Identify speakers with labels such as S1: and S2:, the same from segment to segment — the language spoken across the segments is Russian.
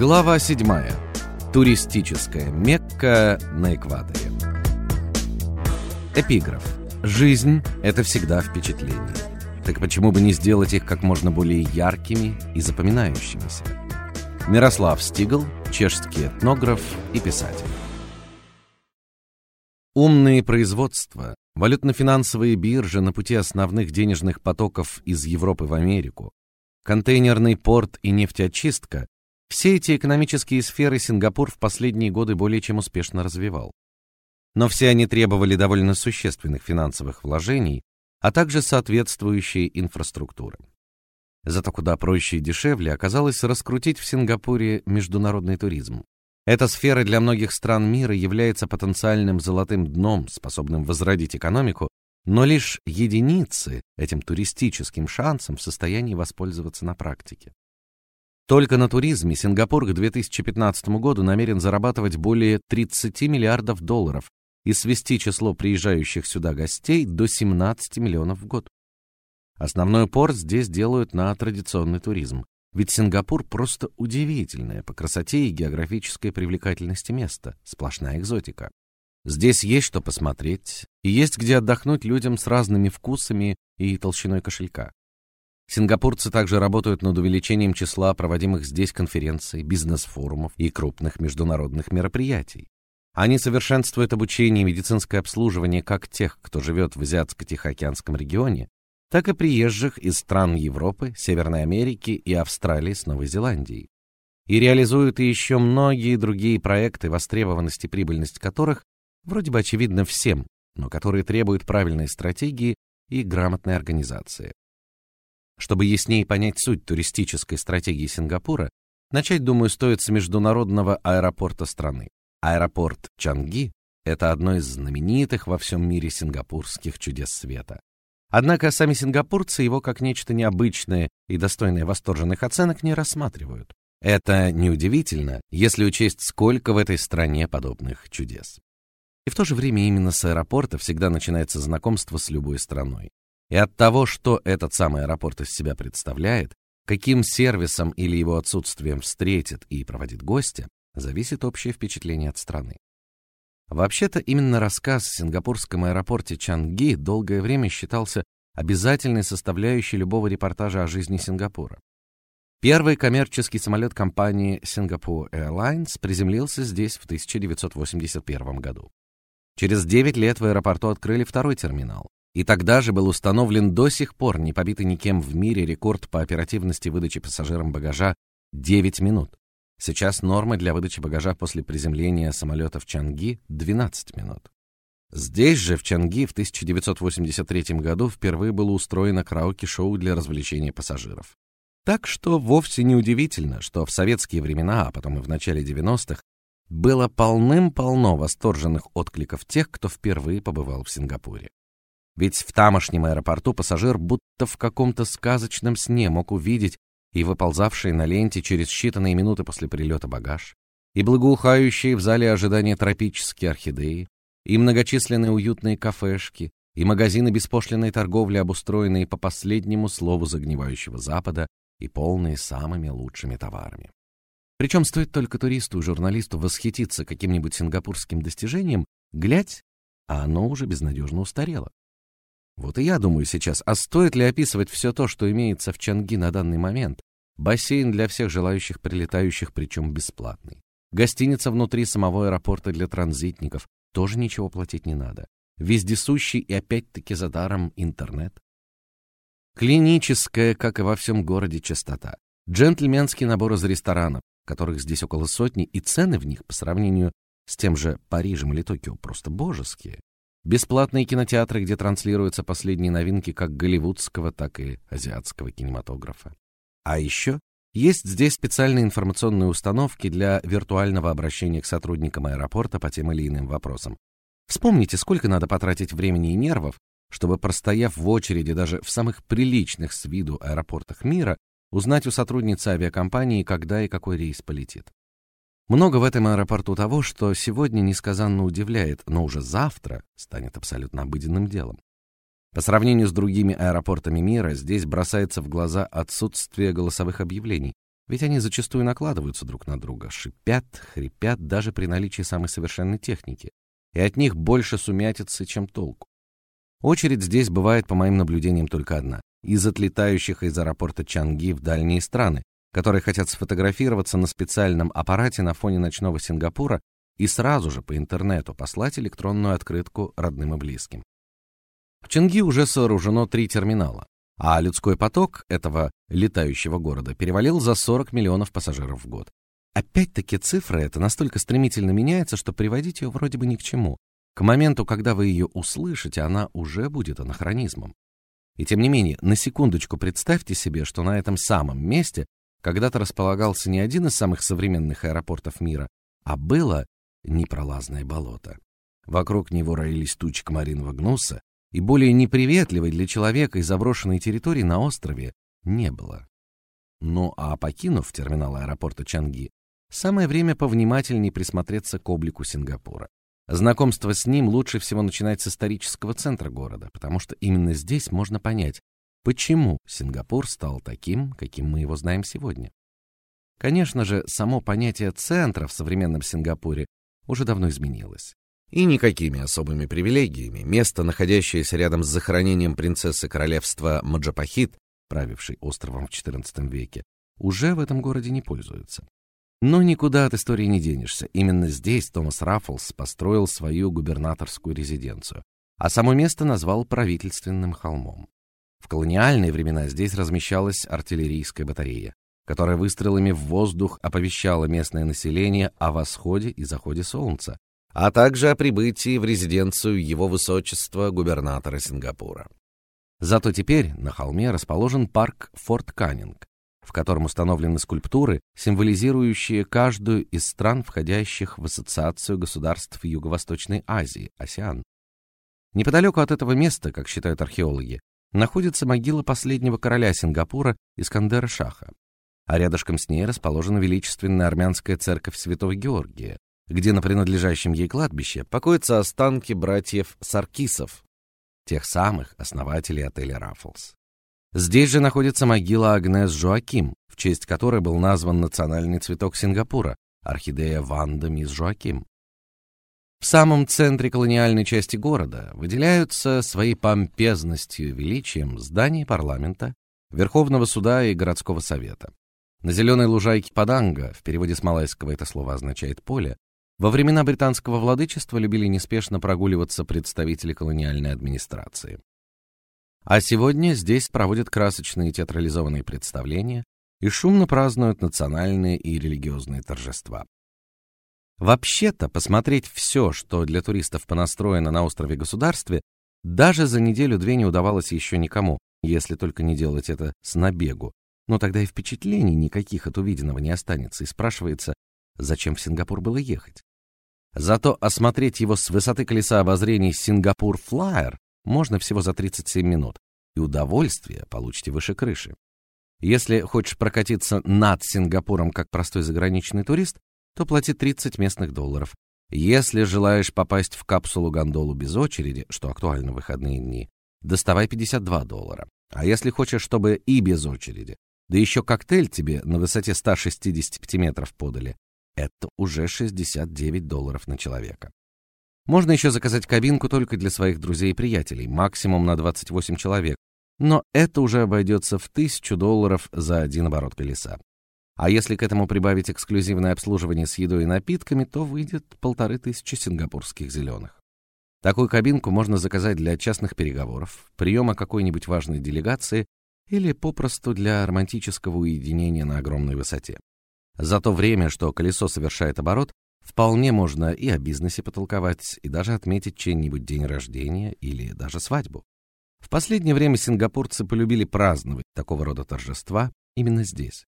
S1: Глава 7. Туристическая Мекка на экваторе. Эпиграф. Жизнь это всегда впечатление. Так почему бы не сделать их как можно более яркими и запоминающимися? Мирослав Стигл, чешский этнограф и писатель. Умные производства, валютно-финансовые биржи на пути основных денежных потоков из Европы в Америку, контейнерный порт и нефтеочистка все эти экономические сферы Сингапур в последние годы более чем успешно развивал. Но все они требовали довольно существенных финансовых вложений, а также соответствующей инфраструктуры. Зато куда проще и дешевле оказалось раскрутить в Сингапуре международный туризм. Эта сфера для многих стран мира является потенциальным золотым дном, способным возродить экономику, но лишь единицы этим туристическим шансом в состоянии воспользоваться на практике. Только на туризме Сингапур к 2015 году намерен зарабатывать более 30 миллиардов долларов и свести число приезжающих сюда гостей до 17 миллионов в год. Основной упор здесь делают на традиционный туризм, ведь Сингапур просто удивительное по красоте и географической привлекательности место, сплошная экзотика. Здесь есть что посмотреть, и есть где отдохнуть людям с разными вкусами и толщиной кошелька. Сингапурцы также работают над увеличением числа проводимых здесь конференций, бизнес-форумов и крупных международных мероприятий. Они совершенствуют обучение и медицинское обслуживание как тех, кто живет в азиатско-тихоокеанском регионе, так и приезжих из стран Европы, Северной Америки и Австралии с Новой Зеландией. И реализуют еще многие другие проекты, востребованность и прибыльность которых вроде бы очевидно всем, но которые требуют правильной стратегии и грамотной организации. Чтобы яснее понять суть туристической стратегии Сингапура, начать, думаю, стоит с международного аэропорта страны. Аэропорт Чанги это одно из знаменитых во всем мире сингапурских чудес света. Однако сами сингапурцы его как нечто необычное и достойное восторженных оценок не рассматривают. Это неудивительно, если учесть, сколько в этой стране подобных чудес. И в то же время именно с аэропорта всегда начинается знакомство с любой страной. И от того, что этот самый аэропорт из себя представляет, каким сервисом или его отсутствием встретит и проводит гостя, зависит общее впечатление от страны. Вообще-то именно рассказ о сингапурском аэропорте Чанги долгое время считался обязательной составляющей любого репортажа о жизни Сингапура. Первый коммерческий самолет компании Singapore Airlines приземлился здесь в 1981 году. Через 9 лет в аэропорту открыли второй терминал, и тогда же был установлен до сих пор не побитый никем в мире рекорд по оперативности выдачи пассажирам багажа 9 минут. Сейчас норма для выдачи багажа после приземления самолета в Чанги 12 минут. Здесь же в Чанги в 1983 году впервые было устроено караоке-шоу для развлечения пассажиров. Так что вовсе не удивительно, что в советские времена, а потом и в начале 90-х, было полным-полно восторженных откликов тех, кто впервые побывал в Сингапуре. Ведь в тамошнем аэропорту пассажир будто в каком-то сказочном сне мог увидеть и выползавшие на ленте через считанные минуты после прилета багаж, и благоухающие в зале ожидания тропические орхидеи, и многочисленные уютные кафешки, и магазины беспошлинной торговли, обустроенные по последнему слову загнивающего Запада и полные самыми лучшими товарами. Причем стоит только туристу и журналисту восхититься каким-нибудь сингапурским достижением, глядь, а оно уже безнадежно устарело. Вот и я думаю сейчас, а стоит ли описывать все то, что имеется в Чанги на данный момент? Бассейн для всех желающих прилетающих, причем бесплатный. Гостиница внутри самого аэропорта для транзитников, тоже ничего платить не надо. Вездесущий и опять-таки за даром интернет. Клиническая, как и во всем городе, чистота. Джентльменский набор из ресторанов, которых здесь около сотни, и цены в них по сравнению с тем же Парижем или Токио просто божеские. Бесплатные кинотеатры, где транслируются последние новинки как голливудского, так и азиатского кинематографа. А еще есть здесь специальные информационные установки для виртуального обращения к сотрудникам аэропорта по тем или иным вопросам. Вспомните, сколько надо потратить времени и нервов, чтобы простояв в очереди даже в самых приличных с виду аэропортах мира, узнать у сотрудницы авиакомпании, когда и какой рейс полетит. Много в этом аэропорту того, что сегодня несказанно удивляет, но уже завтра станет абсолютно обыденным делом. По сравнению с другими аэропортами мира, здесь бросается в глаза отсутствие голосовых объявлений. Ведь они зачастую накладываются друг на друга, шипят, хрипят даже при наличии самой совершенной техники, и от них больше сумятицы, чем толку. Очередь здесь бывает, по моим наблюдениям, только одна: из отлетающих из аэропорта Чанги в дальние страны, которые хотят сфотографироваться на специальном аппарате на фоне ночного Сингапура и сразу же по интернету послать электронную открытку родным и близким. В Чанги уже сооружено три терминала, а людской поток этого летающего города перевалил за 40 миллионов пассажиров в год. Опять-таки цифра эта настолько стремительно меняется, что приводить ее вроде бы ни к чему. К моменту, когда вы ее услышите, она уже будет анахронизмом. И тем не менее, на секундочку представьте себе, что на этом самом месте когда-то располагался не один из самых современных аэропортов мира, а было непролазное болото. Вокруг него роились тучи комариного гнуса, и более неприветливой для человека и заброшенной территории на острове не было. Ну а покинув терминал аэропорта Чанги, самое время повнимательнее присмотреться к облику Сингапура. Знакомство с ним лучше всего начинать с исторического центра города, потому что именно здесь можно понять, почему Сингапур стал таким, каким мы его знаем сегодня. Конечно же, само понятие центра в современном Сингапуре уже давно изменилось. И никакими особыми привилегиями место, находящееся рядом с захоронением принцессы королевства Маджапахит, правившей островом в XIV веке, уже в этом городе не пользуется. Но никуда от истории не денешься. Именно здесь Томас Раффлс построил свою губернаторскую резиденцию, а само место назвал правительственным холмом. В колониальные времена здесь размещалась артиллерийская батарея, которая выстрелами в воздух оповещала местное население о восходе и заходе солнца, а также о прибытии в резиденцию его высочества губернатора Сингапура. Зато теперь на холме расположен парк Форт Каннинг, в котором установлены скульптуры, символизирующие каждую из стран, входящих в ассоциацию государств Юго-Восточной Азии, АСЕАН. Неподалеку от этого места, как считают археологи, находится могила последнего короля Сингапура Искандера Шаха, а рядышком с ней расположена величественная армянская церковь Святого Георгия, где на принадлежащем ей кладбище покоятся останки братьев Саркисов, тех самых основателей отеля Раффлс. Здесь же находится могила Агнес Жоаким, в честь которой был назван национальный цветок Сингапура орхидея Ванда мисс Жоаким. В самом центре колониальной части города выделяются своей помпезностью и величием здания парламента, Верховного суда и городского совета. На зеленой лужайке Паданга, в переводе с малайского это слово означает поле, во времена британского владычества любили неспешно прогуливаться представители колониальной администрации. А сегодня здесь проводят красочные театрализованные представления и шумно празднуют национальные и религиозные торжества. Вообще-то, посмотреть все, что для туристов понастроено на острове-государстве, даже за неделю-две не удавалось еще никому, если только не делать это с набегу. Но тогда и впечатлений никаких от увиденного не останется, и спрашивается, зачем в Сингапур было ехать. Зато осмотреть его с высоты колеса обозрения Сингапур Флайер можно всего за 37 минут, и удовольствие получите выше крыши. Если хочешь прокатиться над Сингапуром как простой заграничный турист, то плати 30 местных долларов. Если желаешь попасть в капсулу-гондолу без очереди, что актуально в выходные дни, доставай 52 доллара. А если хочешь, чтобы и без очереди, да еще коктейль тебе на высоте 165 метров подали, это уже 69 долларов на человека. Можно еще заказать кабинку только для своих друзей и приятелей, максимум на 28 человек, но это уже обойдется в тысячу долларов за один оборот колеса. А если к этому прибавить эксклюзивное обслуживание с едой и напитками, то выйдет полторы тысячи сингапурских зеленых. Такую кабинку можно заказать для частных переговоров, приема какой-нибудь важной делегации или попросту для романтического уединения на огромной высоте. За то время, что колесо совершает оборот, вполне можно и о бизнесе потолковать, и даже отметить чей-нибудь день рождения или даже свадьбу. В последнее время сингапурцы полюбили праздновать такого рода торжества именно здесь.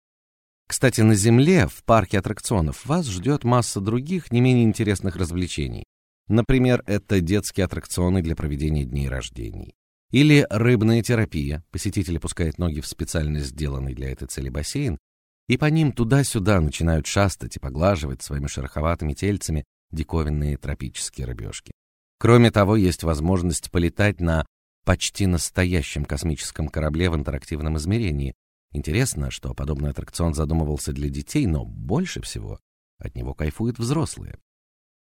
S1: Кстати, на Земле, в парке аттракционов, вас ждет масса других, не менее интересных развлечений. Например, это детские аттракционы для проведения дней рождений. Или рыбная терапия. Посетители пускают ноги в специально сделанный для этой цели бассейн, и по ним туда-сюда начинают шастать и поглаживать своими шероховатыми тельцами диковинные тропические рыбешки. Кроме того, есть возможность полетать на почти настоящем космическом корабле в интерактивном измерении, Интересно, что подобный аттракцион задумывался для детей, но больше всего от него кайфуют взрослые.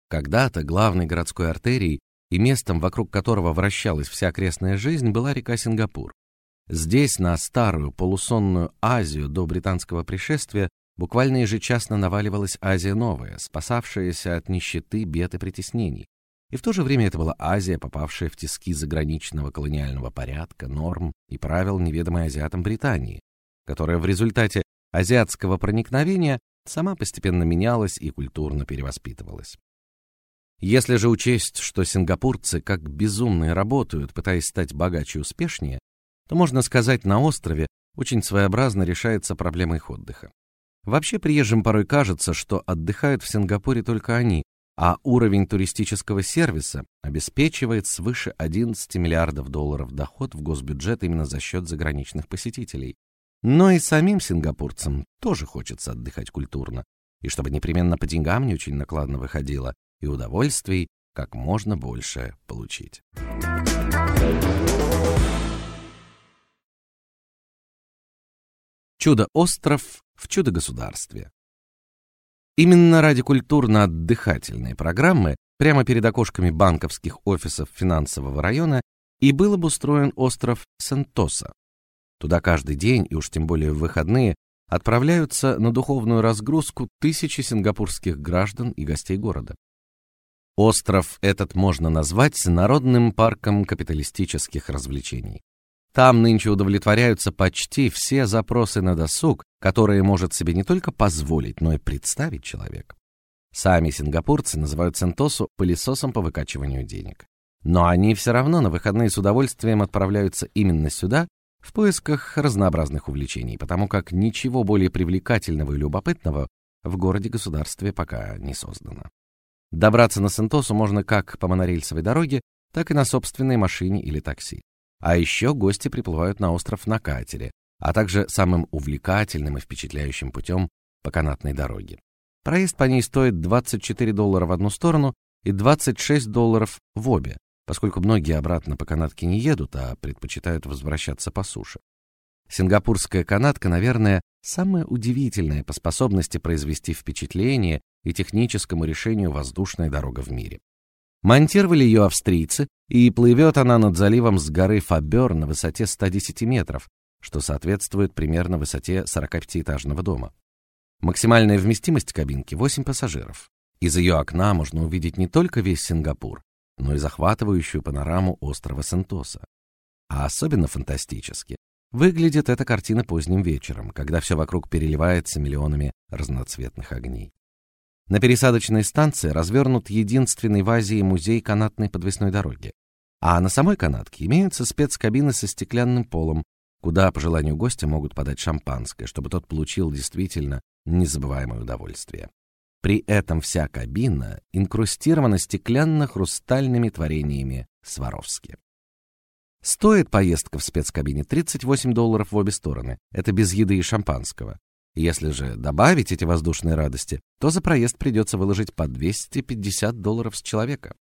S1: Когда-то главной городской артерией и местом, вокруг которого вращалась вся окрестная жизнь, была река Сингапур. Здесь, на старую полусонную Азию до британского пришествия, буквально ежечасно наваливалась Азия новая, спасавшаяся от нищеты, бед и притеснений. И в то же время это была Азия, попавшая в тиски заграничного колониального порядка, норм и правил неведомой азиатам Британии, которая в результате азиатского проникновения сама постепенно менялась и культурно перевоспитывалась. Если же учесть, что сингапурцы как безумные работают, пытаясь стать богаче и успешнее, то можно сказать, на острове очень своеобразно решается проблема их отдыха. Вообще приезжим порой кажется, что отдыхают в Сингапуре только они, а уровень туристического сервиса обеспечивает свыше 11 миллиардов долларов доход в госбюджет именно за счет заграничных посетителей. Но и самим сингапурцам тоже хочется отдыхать культурно, и чтобы непременно по деньгам не очень накладно выходило, и удовольствий как можно больше получить. Чудо-остров в чудо-государстве. Именно ради культурно-отдыхательной программы прямо перед окошками банковских офисов финансового района и был обустроен остров Сентоса. Туда каждый день, и уж тем более в выходные, отправляются на духовную разгрузку тысячи сингапурских граждан и гостей города. Остров этот можно назвать народным парком капиталистических развлечений. Там нынче удовлетворяются почти все запросы на досуг, которые может себе не только позволить, но и представить человек. Сами сингапурцы называют Сентосу пылесосом по выкачиванию денег. Но они все равно на выходные с удовольствием отправляются именно сюда в поисках разнообразных увлечений, потому как ничего более привлекательного и любопытного в городе-государстве пока не создано. Добраться на Сентосу можно как по монорельсовой дороге, так и на собственной машине или такси. А еще гости приплывают на остров на катере, а также самым увлекательным и впечатляющим путем по канатной дороге. Проезд по ней стоит 24 доллара в одну сторону и 26 долларов в обе, поскольку многие обратно по канатке не едут, а предпочитают возвращаться по суше. Сингапурская канатка, наверное, самая удивительная по способности произвести впечатление и техническому решению воздушная дорога в мире. Монтировали ее австрийцы, и плывет она над заливом с горы Фабер на высоте 110 метров, что соответствует примерно высоте 45-этажного дома. Максимальная вместимость кабинки 8 пассажиров. Из ее окна можно увидеть не только весь Сингапур, но и захватывающую панораму острова Сентоса. А особенно фантастически выглядит эта картина поздним вечером, когда все вокруг переливается миллионами разноцветных огней. На пересадочной станции развернут единственный в Азии музей канатной подвесной дороги. А на самой канатке имеются спецкабины со стеклянным полом, куда по желанию гостя могут подать шампанское, чтобы тот получил действительно незабываемое удовольствие. При этом вся кабина инкрустирована стеклянно-хрустальными творениями Сваровски. Стоит поездка в спецкабине 38 долларов в обе стороны. Это без еды и шампанского. Если же добавить эти воздушные радости, то за проезд придется выложить по 250 долларов с человека.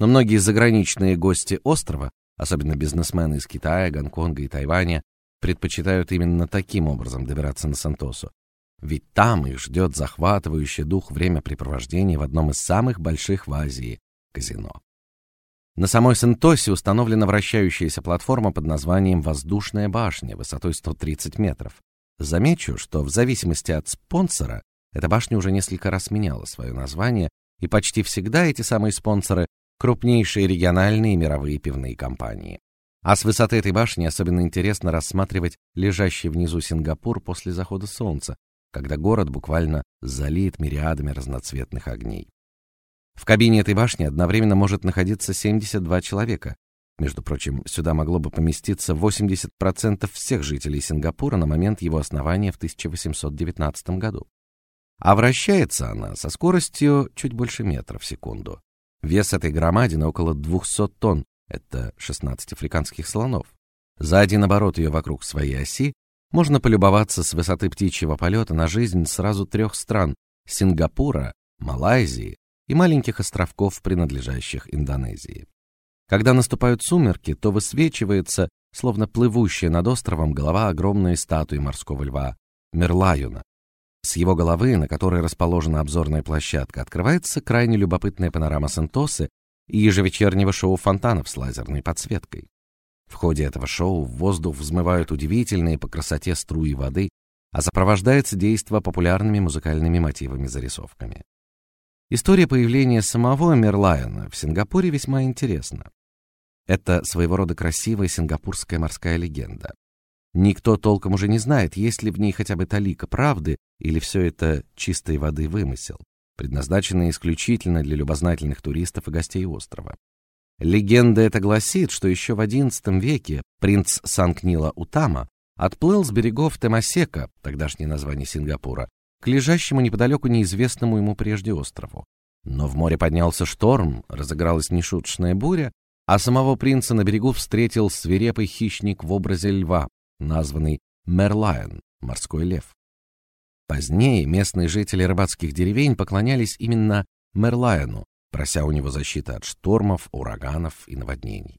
S1: Но многие заграничные гости острова, особенно бизнесмены из Китая, Гонконга и Тайваня, предпочитают именно таким образом добираться на Сантосу. Ведь там их ждет захватывающий дух времяпрепровождения в одном из самых больших в Азии казино. На самой Сантосе установлена вращающаяся платформа под названием Воздушная башня высотой 130 метров. Замечу, что в зависимости от спонсора эта башня уже несколько раз меняла свое название, и почти всегда эти самые спонсоры крупнейшие региональные и мировые пивные компании. А с высоты этой башни особенно интересно рассматривать лежащий внизу Сингапур после захода солнца, когда город буквально залит мириадами разноцветных огней. В кабине этой башни одновременно может находиться 72 человека. Между прочим, сюда могло бы поместиться 80% всех жителей Сингапура на момент его основания в 1819 году. А вращается она со скоростью чуть больше метра в секунду. Вес этой громадины около 200 тонн, это 16 африканских слонов. За один оборот ее вокруг своей оси можно полюбоваться с высоты птичьего полета на жизнь сразу трех стран: Сингапура, Малайзии и маленьких островков, принадлежащих Индонезии. Когда наступают сумерки, то высвечивается словно плывущая над островом голова огромной статуи морского льва Мерлайона. С его головы, на которой расположена обзорная площадка, открывается крайне любопытная панорама Сентосы и ежевечернего шоу фонтанов с лазерной подсветкой. В ходе этого шоу в воздух взмывают удивительные по красоте струи воды, а сопровождается действо популярными музыкальными мотивами-зарисовками. История появления самого Мерлайона в Сингапуре весьма интересна. Это своего рода красивая сингапурская морская легенда. Никто толком уже не знает, есть ли в ней хотя бы талика правды или все это чистой воды вымысел, предназначенный исключительно для любознательных туристов и гостей острова. Легенда эта гласит, что еще в XI веке принц Санкнила Утама отплыл с берегов Темасека, тогдашнее название Сингапура, к лежащему неподалеку неизвестному ему прежде острову. Но в море поднялся шторм, разыгралась нешуточная буря, а самого принца на берегу встретил свирепый хищник в образе льва, названный Мерлайон, морской лев. Позднее местные жители рыбацких деревень поклонялись именно Мерлайону, прося у него защиты от штормов, ураганов и наводнений.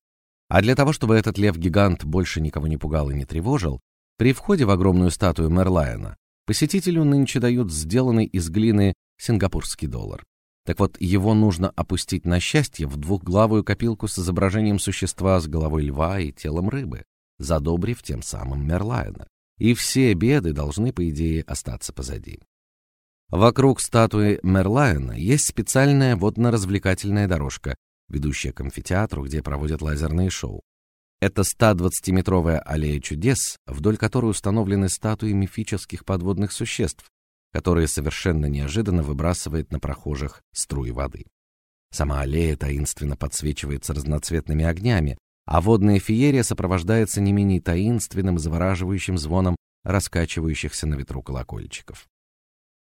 S1: А для того, чтобы этот лев-гигант больше никого не пугал и не тревожил, при входе в огромную статую Мерлайона посетителю нынче дают сделанный из глины сингапурский доллар. Так вот, его нужно опустить на счастье в двухглавую копилку с изображением существа с головой льва и телом рыбы, задобрив тем самым Мерлайона. И все беды должны, по идее, остаться позади. Вокруг статуи Мерлайона есть специальная водно-развлекательная дорожка, ведущая к амфитеатру, где проводят лазерные шоу. Это 120-метровая аллея чудес, вдоль которой установлены статуи мифических подводных существ, которые совершенно неожиданно выбрасывает на прохожих струи воды. Сама аллея таинственно подсвечивается разноцветными огнями, а водная феерия сопровождается не менее таинственным и завораживающим звоном раскачивающихся на ветру колокольчиков.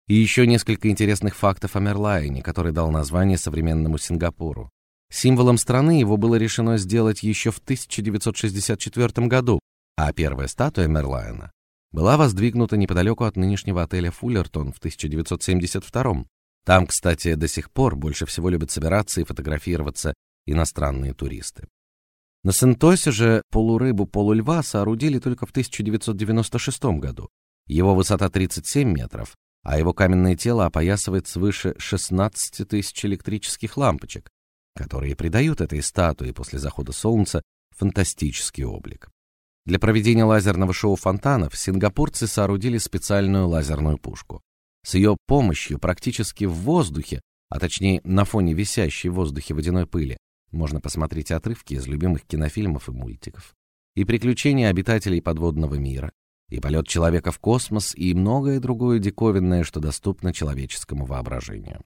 S1: И еще несколько интересных фактов о Мерлайне, который дал название современному Сингапуру. Символом страны его было решено сделать еще в 1964 году, а первая статуя Мерлайна была воздвигнута неподалеку от нынешнего отеля Фуллертон в 1972. Там, кстати, до сих пор больше всего любят собираться и фотографироваться иностранные туристы. На Сентосе же полурыбу полульва соорудили только в 1996 году. Его высота 37 метров, а его каменное тело опоясывает свыше 16 тысяч электрических лампочек, которые придают этой статуе после захода солнца фантастический облик. Для проведения лазерного шоу фонтанов сингапурцы соорудили специальную лазерную пушку. С ее помощью практически в воздухе, а точнее на фоне висящей в воздухе водяной пыли, можно посмотреть отрывки из любимых кинофильмов и мультиков. И приключения обитателей подводного мира, и полет человека в космос, и многое другое диковинное, что доступно человеческому воображению.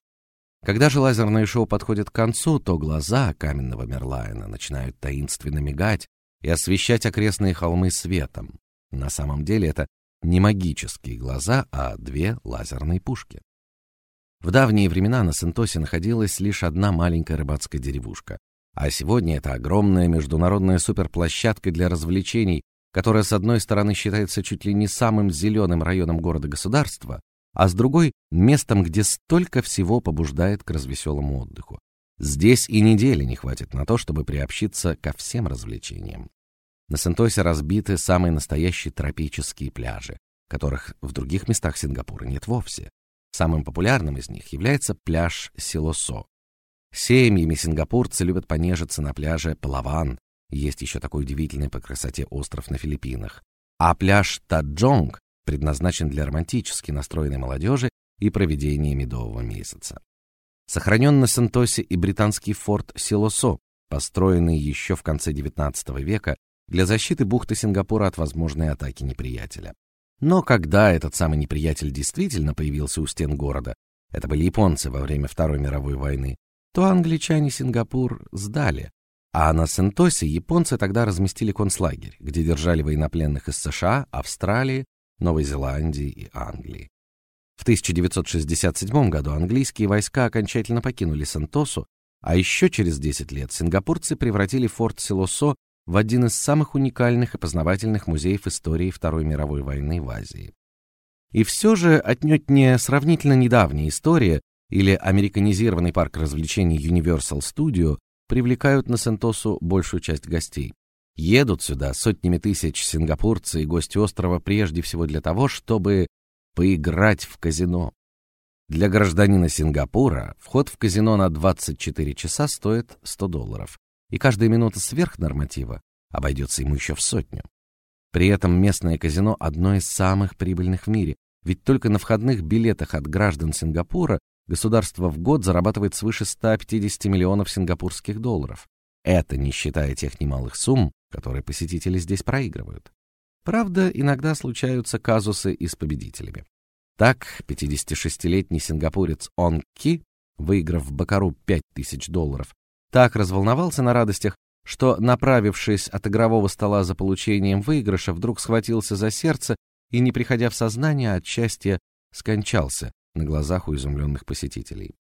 S1: Когда же лазерное шоу подходит к концу, то глаза каменного Мерлайна начинают таинственно мигать и освещать окрестные холмы светом. На самом деле это не магические глаза, а две лазерные пушки. В давние времена на Сентосе находилась лишь одна маленькая рыбацкая деревушка, а сегодня это огромная международная суперплощадка для развлечений, которая с одной стороны считается чуть ли не самым зеленым районом города-государства, а с другой местом, где столько всего побуждает к развеселому отдыху. Здесь и недели не хватит на то, чтобы приобщиться ко всем развлечениям. На Сентосе разбиты самые настоящие тропические пляжи, которых в других местах Сингапура нет вовсе. Самым популярным из них является пляж Силосо. Семьями сингапурцы любят понежиться на пляже Палаван, есть еще такой удивительный по красоте остров на Филиппинах. А пляж Таджонг предназначен для романтически настроенной молодежи и проведения медового месяца. Сохранен на Сентосе и британский форт Силосо, построенный еще в конце XIX века для защиты бухты Сингапура от возможной атаки неприятеля. Но когда этот самый неприятель действительно появился у стен города, это были японцы во время Второй мировой войны, то англичане Сингапур сдали, а на Сентосе японцы тогда разместили концлагерь, где держали военнопленных из США, Австралии, Новой Зеландии и Англии. В 1967 году английские войска окончательно покинули Сентосу, а еще через 10 лет сингапурцы превратили форт Силосо в один из самых уникальных и познавательных музеев истории Второй мировой войны в Азии. И все же отнюдь не сравнительно недавняя история или американизированный парк развлечений Universal Studio привлекают на Сентосу большую часть гостей. Едут сюда сотнями тысяч сингапурцы и гости острова прежде всего для того, чтобы поиграть в казино. Для гражданина Сингапура вход в казино на 24 часа стоит 100 долларов, и каждая минута сверх норматива обойдется ему еще в сотню. При этом местное казино одно из самых прибыльных в мире, ведь только на входных билетах от граждан Сингапура государство в год зарабатывает свыше 150 миллионов сингапурских долларов. Это не считая тех немалых сумм, которые посетители здесь проигрывают. Правда, иногда случаются казусы и с победителями. Так, 56-летний сингапурец Он Ки, выиграв в Бакару 5000 долларов, так разволновался на радостях, что, направившись от игрового стола за получением выигрыша, вдруг схватился за сердце и, не приходя в сознание от счастья, скончался на глазах у изумленных посетителей.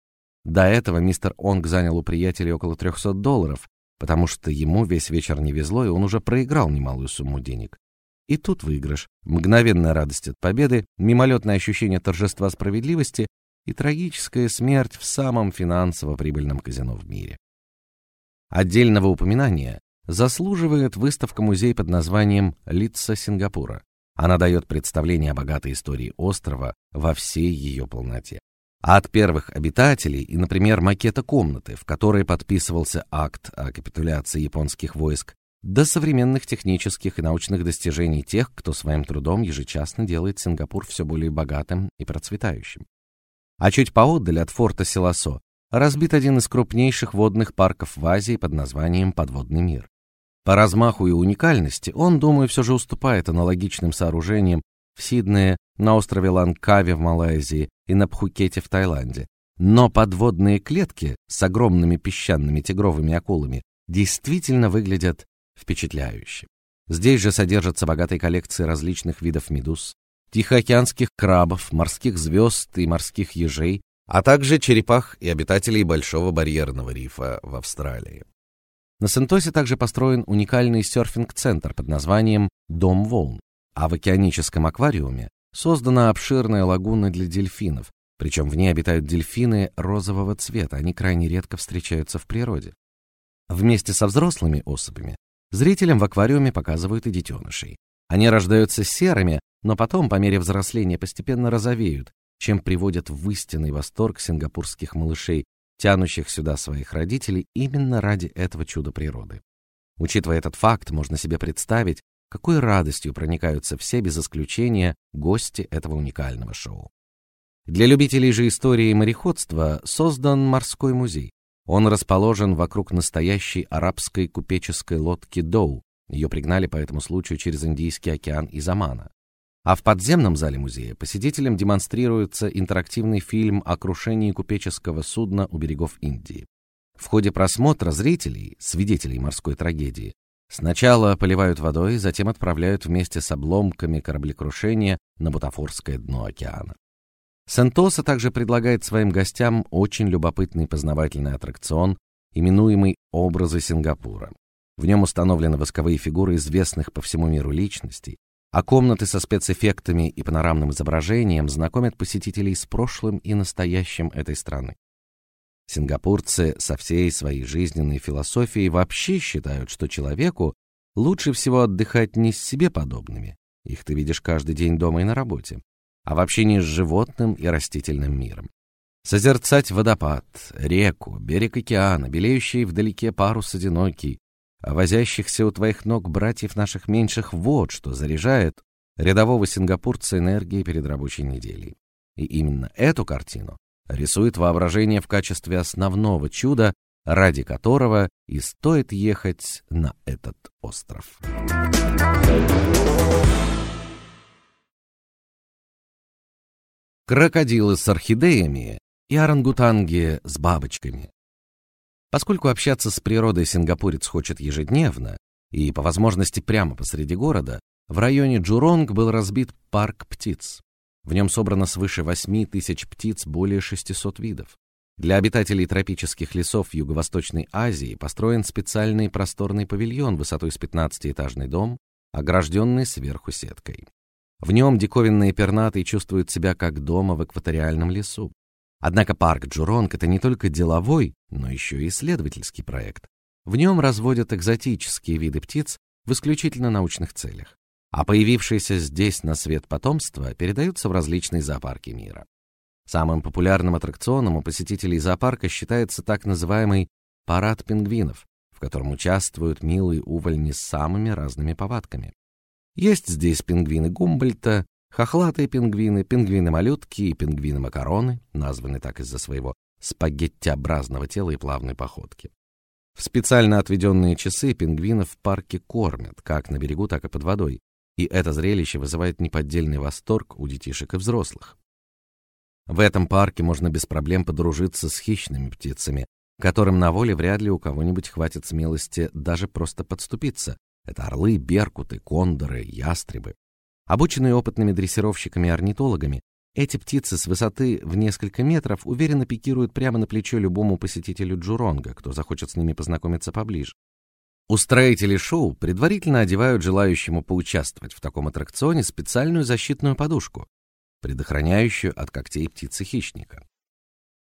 S1: До этого мистер Онг занял у приятелей около 300 долларов, потому что ему весь вечер не везло, и он уже проиграл немалую сумму денег. И тут выигрыш, мгновенная радость от победы, мимолетное ощущение торжества справедливости и трагическая смерть в самом финансово прибыльном казино в мире. Отдельного упоминания заслуживает выставка-музей под названием «Лица Сингапура». Она дает представление о богатой истории острова во всей ее полноте. От первых обитателей и, например, макета комнаты, в которой подписывался акт о капитуляции японских войск, до современных технических и научных достижений тех, кто своим трудом ежечасно делает Сингапур все более богатым и процветающим. А чуть поодаль от форта Силасо разбит один из крупнейших водных парков в Азии под названием Подводный мир. По размаху и уникальности он, думаю, все же уступает аналогичным сооружениям в Сиднее, на острове Лангкаве в Малайзии и на Пхукете в Таиланде. Но подводные клетки с огромными песчаными тигровыми акулами действительно выглядят впечатляюще. Здесь же содержатся богатые коллекции различных видов медуз, тихоокеанских крабов, морских звезд и морских ежей, а также черепах и обитателей Большого барьерного рифа в Австралии. На Сентосе также построен уникальный серфинг-центр под названием Дом волн, а в океаническом аквариуме создана обширная лагуна для дельфинов, причем в ней обитают дельфины розового цвета, они крайне редко встречаются в природе. Вместе со взрослыми особями Зрителям в аквариуме показывают и детенышей. Они рождаются серыми, но потом, по мере взросления, постепенно розовеют, чем приводят в истинный восторг сингапурских малышей, тянущих сюда своих родителей именно ради этого чуда природы. Учитывая этот факт, можно себе представить, какой радостью проникаются все без исключения гости этого уникального шоу. Для любителей же истории мореходства создан морской музей. Он расположен вокруг настоящей арабской купеческой лодки Доу. Ее пригнали по этому случаю через Индийский океан из Омана. А в подземном зале музея посетителям демонстрируется интерактивный фильм о крушении купеческого судна у берегов Индии. В ходе просмотра зрителей, свидетелей морской трагедии, сначала поливают водой, затем отправляют вместе с обломками кораблекрушения на бутафорское дно океана. Сентоса также предлагает своим гостям очень любопытный познавательный аттракцион, именуемый Образы Сингапура. В нем установлены восковые фигуры известных по всему миру личностей, а комнаты со спецэффектами и панорамным изображением знакомят посетителей с прошлым и настоящим этой страны. Сингапурцы со всей своей жизненной философией вообще считают, что человеку лучше всего отдыхать не с себе подобными. Их ты видишь каждый день дома и на работе, а в общении с животным и растительным миром. Созерцать водопад, реку, берег океана, белеющий вдалеке парус одинокий, а возящихся у твоих ног братьев наших меньших вот что заряжает рядового сингапурца энергией перед рабочей неделей. И именно эту картину рисует воображение в качестве основного чуда, ради которого и стоит ехать на этот остров. крокодилы с орхидеями и орангутанги с бабочками. Поскольку общаться с природой сингапурец хочет ежедневно и по возможности прямо посреди города, в районе Джуронг был разбит парк птиц. В нем собрано свыше 8 тысяч птиц более 600 видов. Для обитателей тропических лесов Юго-Восточной Азии построен специальный просторный павильон высотой с 15-этажный дом, огражденный сверху сеткой. В нем диковинные пернатые чувствуют себя как дома в экваториальном лесу. Однако парк Джуронг это не только деловой, но еще и исследовательский проект. В нем разводят экзотические виды птиц, в исключительно научных целях, а появившиеся здесь на свет потомство передаются в различные зоопарки мира. Самым популярным аттракционом у посетителей зоопарка считается так называемый парад пингвинов, в котором участвуют милые увольни с самыми разными повадками. Есть здесь пингвины Гумбольдта, хохлатые пингвины, пингвины-малютки и пингвины-макароны, названы так из-за своего спагеттиобразного тела и плавной походки. В специально отведенные часы пингвинов в парке кормят, как на берегу, так и под водой, и это зрелище вызывает неподдельный восторг у детишек и взрослых. В этом парке можно без проблем подружиться с хищными птицами, которым на воле вряд ли у кого-нибудь хватит смелости даже просто подступиться. Это орлы, беркуты, кондоры, ястребы. Обученные опытными дрессировщиками и орнитологами, эти птицы с высоты в несколько метров уверенно пикируют прямо на плечо любому посетителю Джуронга, кто захочет с ними познакомиться поближе. Устроители шоу предварительно одевают желающему поучаствовать в таком аттракционе специальную защитную подушку, предохраняющую от когтей птицы-хищника.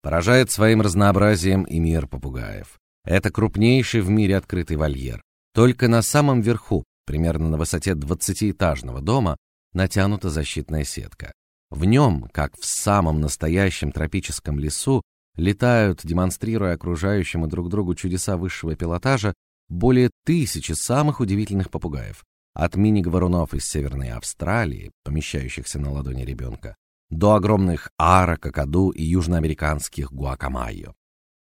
S1: Поражает своим разнообразием и мир попугаев. Это крупнейший в мире открытый вольер. Только на самом верху, примерно на высоте двадцатиэтажного дома, натянута защитная сетка. В нем, как в самом настоящем тропическом лесу, летают, демонстрируя окружающим и друг другу чудеса высшего пилотажа, более тысячи самых удивительных попугаев, от мини-говорунов из Северной Австралии, помещающихся на ладони ребенка, до огромных ара, какаду и южноамериканских гуакамайо.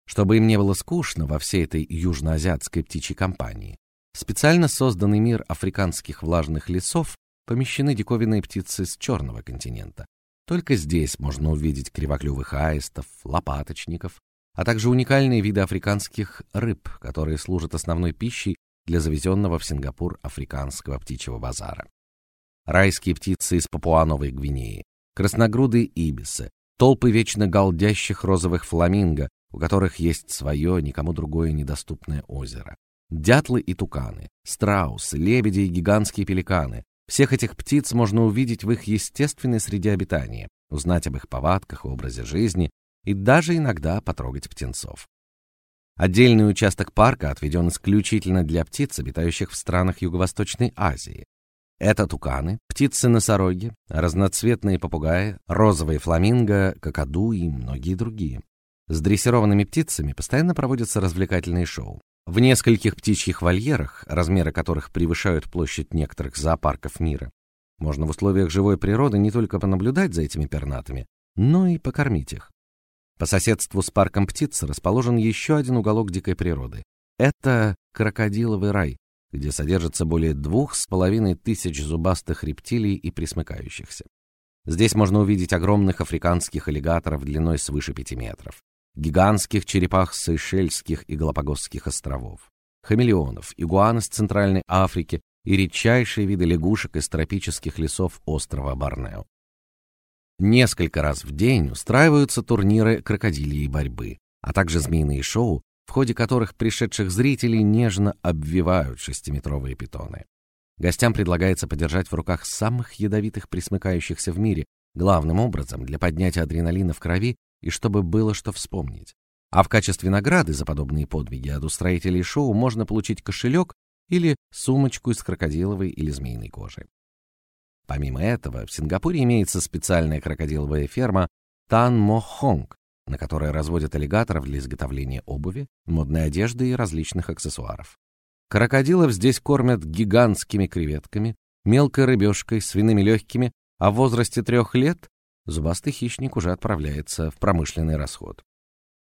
S1: Чтобы им не было скучно во всей этой южноазиатской птичьей компании, специально созданный мир африканских влажных лесов помещены диковинные птицы с черного континента, только здесь можно увидеть кривоклювых аистов, лопаточников, а также уникальные виды африканских рыб, которые служат основной пищей для завезенного в Сингапур африканского птичьего базара. Райские птицы из Папуа-Новой Гвинеи, красногрудые ибисы, толпы вечно галдящих розовых фламинго, у которых есть свое никому другое недоступное озеро, дятлы и туканы, страусы, лебеди и гигантские пеликаны, всех этих птиц можно увидеть в их естественной среде обитания, узнать об их повадках образе жизни и даже иногда потрогать птенцов. Отдельный участок парка отведен исключительно для птиц, обитающих в странах Юго-Восточной Азии. Это туканы, птицы-носороги, разноцветные попугаи, розовые фламинго, какаду и многие другие. С дрессированными птицами постоянно проводятся развлекательные шоу. В нескольких птичьих вольерах, размеры которых превышают площадь некоторых зоопарков мира, можно в условиях живой природы не только понаблюдать за этими пернатыми, но и покормить их. По соседству с парком птиц расположен еще один уголок дикой природы. Это крокодиловый рай, где содержится более двух с половиной тысяч зубастых рептилий и пресмыкающихся. Здесь можно увидеть огромных африканских аллигаторов длиной свыше пяти метров, гигантских черепах Сейшельских и Галапагосских островов, хамелеонов, игуан из Центральной Африки и редчайшие виды лягушек из тропических лесов острова Борнео. Несколько раз в день устраиваются турниры крокодильей борьбы, а также змеиные шоу, в ходе которых пришедших зрителей нежно обвивают шестиметровые питоны. Гостям предлагается подержать в руках самых ядовитых пресмыкающихся в мире, главным образом для поднятия адреналина в крови и чтобы было что вспомнить. А в качестве награды за подобные подвиги от устроителей шоу можно получить кошелек или сумочку из крокодиловой или змеиной кожи. Помимо этого, в Сингапуре имеется специальная крокодиловая ферма Тан Мо Хонг, на которой разводят аллигаторов для изготовления обуви, модной одежды и различных аксессуаров. Крокодилов здесь кормят гигантскими креветками, мелкой рыбешкой, свиными легкими, а в возрасте трех лет зубастый хищник уже отправляется в промышленный расход.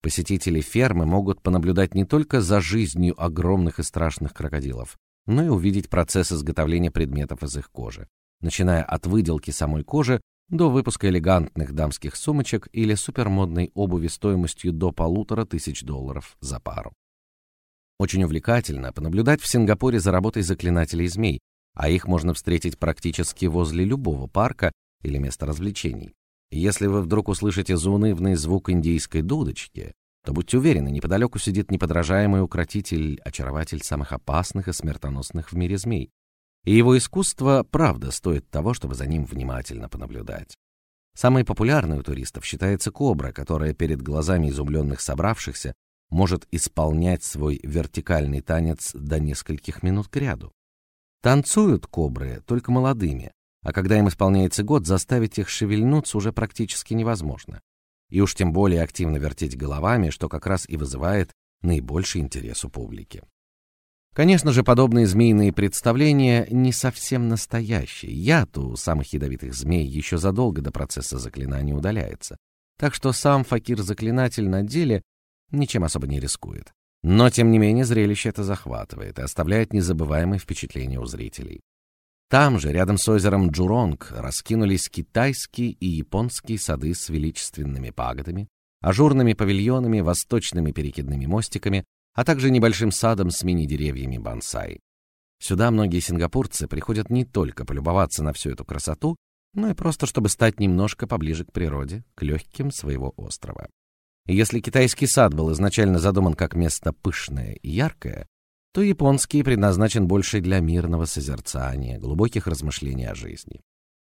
S1: Посетители фермы могут понаблюдать не только за жизнью огромных и страшных крокодилов, но и увидеть процесс изготовления предметов из их кожи, начиная от выделки самой кожи до выпуска элегантных дамских сумочек или супермодной обуви стоимостью до полутора тысяч долларов за пару. Очень увлекательно понаблюдать в Сингапуре за работой заклинателей змей, а их можно встретить практически возле любого парка или места развлечений. Если вы вдруг услышите заунывный звук индийской дудочки, то будьте уверены, неподалеку сидит неподражаемый укротитель, очарователь самых опасных и смертоносных в мире змей. И его искусство, правда, стоит того, чтобы за ним внимательно понаблюдать. Самой популярной у туристов считается кобра, которая перед глазами изумленных собравшихся может исполнять свой вертикальный танец до нескольких минут кряду. Танцуют кобры только молодыми, а когда им исполняется год, заставить их шевельнуться уже практически невозможно. И уж тем более активно вертеть головами, что как раз и вызывает наибольший интерес у публики. Конечно же, подобные змеиные представления не совсем настоящие. Яд у самых ядовитых змей еще задолго до процесса заклинания удаляется. Так что сам факир-заклинатель на деле ничем особо не рискует. Но тем не менее зрелище это захватывает и оставляет незабываемые впечатления у зрителей. Там же, рядом с озером Джуронг, раскинулись китайские и японские сады с величественными пагодами, ажурными павильонами, восточными перекидными мостиками, а также небольшим садом с мини-деревьями бонсай. Сюда многие сингапурцы приходят не только полюбоваться на всю эту красоту, но и просто чтобы стать немножко поближе к природе, к легким своего острова. И если китайский сад был изначально задуман как место пышное и яркое, то японский предназначен больше для мирного созерцания, глубоких размышлений о жизни.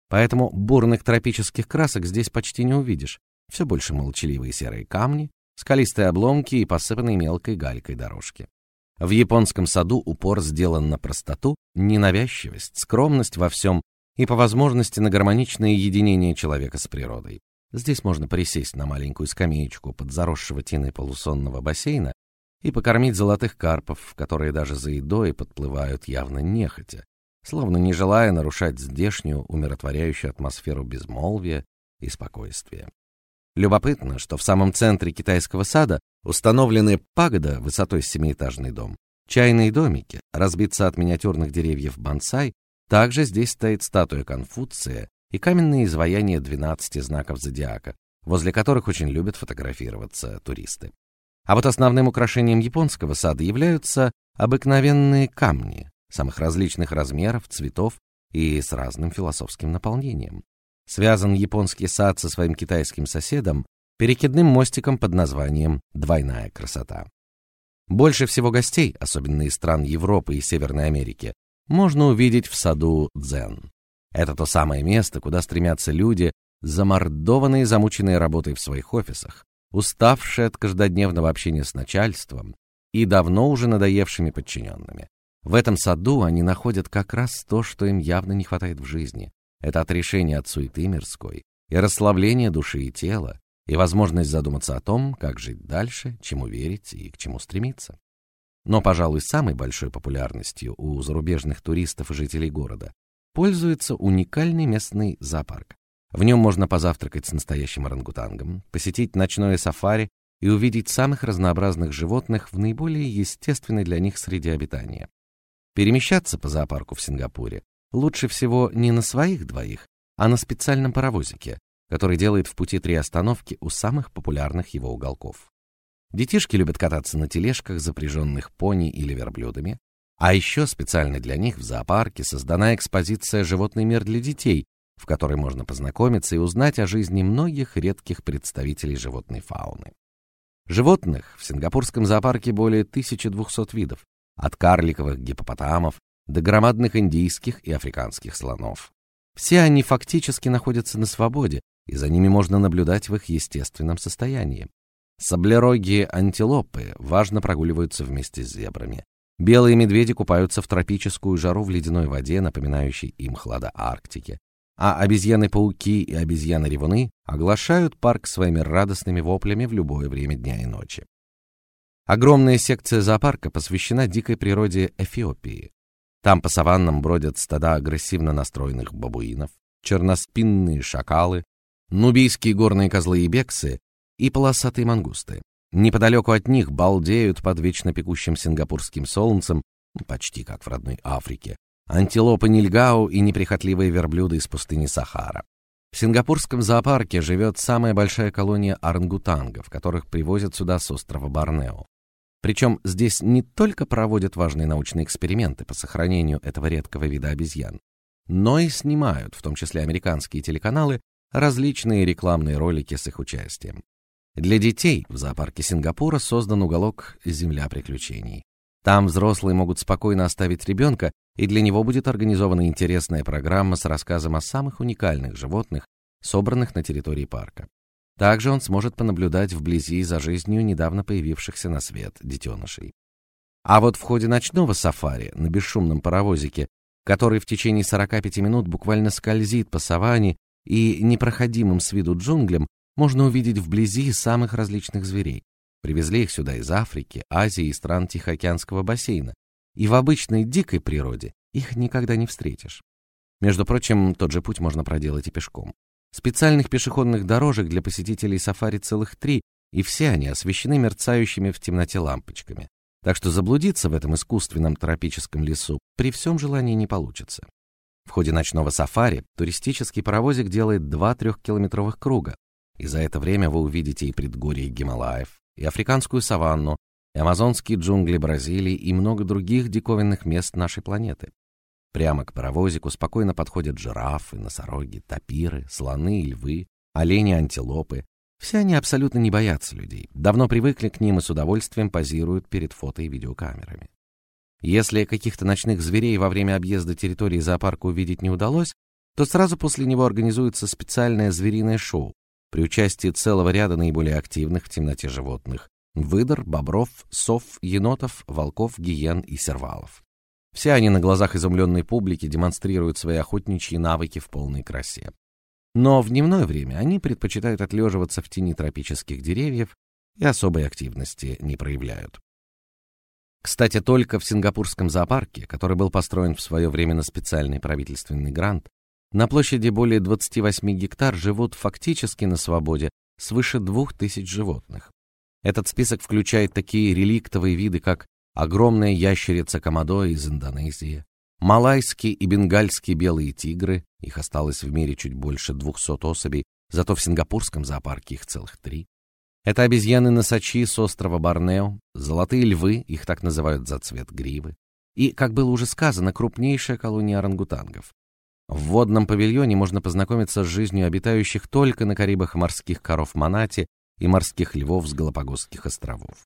S1: Поэтому бурных тропических красок здесь почти не увидишь. Все больше молчаливые серые камни, скалистые обломки и посыпанные мелкой галькой дорожки. В японском саду упор сделан на простоту, ненавязчивость, скромность во всем и по возможности на гармоничное единение человека с природой. Здесь можно присесть на маленькую скамеечку под заросшего тиной полусонного бассейна и покормить золотых карпов, которые даже за едой подплывают явно нехотя, словно не желая нарушать здешнюю умиротворяющую атмосферу безмолвия и спокойствия. Любопытно, что в самом центре китайского сада установлены пагода высотой с семиэтажный дом, чайные домики, разбиться от миниатюрных деревьев бонсай, также здесь стоит статуя Конфуция и каменные изваяния двенадцати знаков зодиака, возле которых очень любят фотографироваться туристы. А вот основным украшением японского сада являются обыкновенные камни самых различных размеров, цветов и с разным философским наполнением связан японский сад со своим китайским соседом перекидным мостиком под названием Двойная красота. Больше всего гостей, особенно из стран Европы и Северной Америки, можно увидеть в саду Дзен. Это то самое место, куда стремятся люди, замордованные, замученные работой в своих офисах, уставшие от каждодневного общения с начальством и давно уже надоевшими подчиненными. В этом саду они находят как раз то, что им явно не хватает в жизни это отрешение от суеты мирской и расслабление души и тела, и возможность задуматься о том, как жить дальше, чему верить и к чему стремиться. Но, пожалуй, самой большой популярностью у зарубежных туристов и жителей города пользуется уникальный местный зоопарк. В нем можно позавтракать с настоящим орангутангом, посетить ночное сафари и увидеть самых разнообразных животных в наиболее естественной для них среде обитания. Перемещаться по зоопарку в Сингапуре лучше всего не на своих двоих, а на специальном паровозике, который делает в пути три остановки у самых популярных его уголков. Детишки любят кататься на тележках, запряженных пони или верблюдами, а еще специально для них в зоопарке создана экспозиция «Животный мир для детей», в которой можно познакомиться и узнать о жизни многих редких представителей животной фауны. Животных в сингапурском зоопарке более 1200 видов, от карликовых гипопотамов до громадных индийских и африканских слонов. Все они фактически находятся на свободе, и за ними можно наблюдать в их естественном состоянии. Саблерогие антилопы важно прогуливаются вместе с зебрами. Белые медведи купаются в тропическую жару в ледяной воде, напоминающей им хлада Арктики. А обезьяны-пауки и обезьяны-ревуны оглашают парк своими радостными воплями в любое время дня и ночи. Огромная секция зоопарка посвящена дикой природе Эфиопии. Там по саваннам бродят стада агрессивно настроенных бабуинов, черноспинные шакалы, нубийские горные козлы и бексы и полосатые мангусты. Неподалеку от них балдеют под вечно пекущим сингапурским солнцем, почти как в родной Африке, антилопы нильгау и неприхотливые верблюды из пустыни Сахара. В сингапурском зоопарке живет самая большая колония орангутангов, которых привозят сюда с острова Борнео. Причем здесь не только проводят важные научные эксперименты по сохранению этого редкого вида обезьян, но и снимают, в том числе американские телеканалы, различные рекламные ролики с их участием. Для детей в зоопарке Сингапура создан уголок Земля приключений. Там взрослые могут спокойно оставить ребенка, и для него будет организована интересная программа с рассказом о самых уникальных животных, собранных на территории парка. Также он сможет понаблюдать вблизи за жизнью недавно появившихся на свет детенышей. А вот в ходе ночного сафари на бесшумном паровозике который в течение 45 минут буквально скользит по саванне и непроходимым с виду джунглям, можно увидеть вблизи самых различных зверей. Привезли их сюда из Африки, Азии и стран Тихоокеанского бассейна. И в обычной дикой природе их никогда не встретишь. Между прочим, тот же путь можно проделать и пешком. Специальных пешеходных дорожек для посетителей сафари целых три, и все они освещены мерцающими в темноте лампочками. Так что заблудиться в этом искусственном тропическом лесу при всем желании не получится. В ходе ночного сафари туристический паровозик делает два трехкилометровых круга, и за это время вы увидите и предгорье Гималаев, и африканскую саванну, амазонские джунгли Бразилии и много других диковинных мест нашей планеты. Прямо к паровозику спокойно подходят жирафы, носороги, тапиры, слоны и львы, олени, антилопы. Все они абсолютно не боятся людей, давно привыкли к ним и с удовольствием позируют перед фото и видеокамерами. Если каких-то ночных зверей во время объезда территории зоопарка увидеть не удалось, то сразу после него организуется специальное звериное шоу при участии целого ряда наиболее активных в темноте животных: выдр, бобров, сов, енотов, волков, гиен и сервалов. Все они на глазах изумленной публики демонстрируют свои охотничьи навыки в полной красе. Но в дневное время они предпочитают отлеживаться в тени тропических деревьев и особой активности не проявляют. Кстати, только в сингапурском зоопарке, который был построен в свое время на специальный правительственный грант, на площади более 28 гектар живут фактически на свободе свыше двух тысяч животных. Этот список включает такие реликтовые виды, как огромная ящерица комодо из Индонезии, малайские и бенгальские белые тигры, их осталось в мире чуть больше 200 особей, зато в сингапурском зоопарке их целых три. Это обезьяны-носачи с острова Борнео, золотые львы, их так называют за цвет гривы, и, как было уже сказано, крупнейшая колония орангутангов. В водном павильоне можно познакомиться с жизнью обитающих только на Карибах морских коров Манати и морских львов с Галапагосских островов.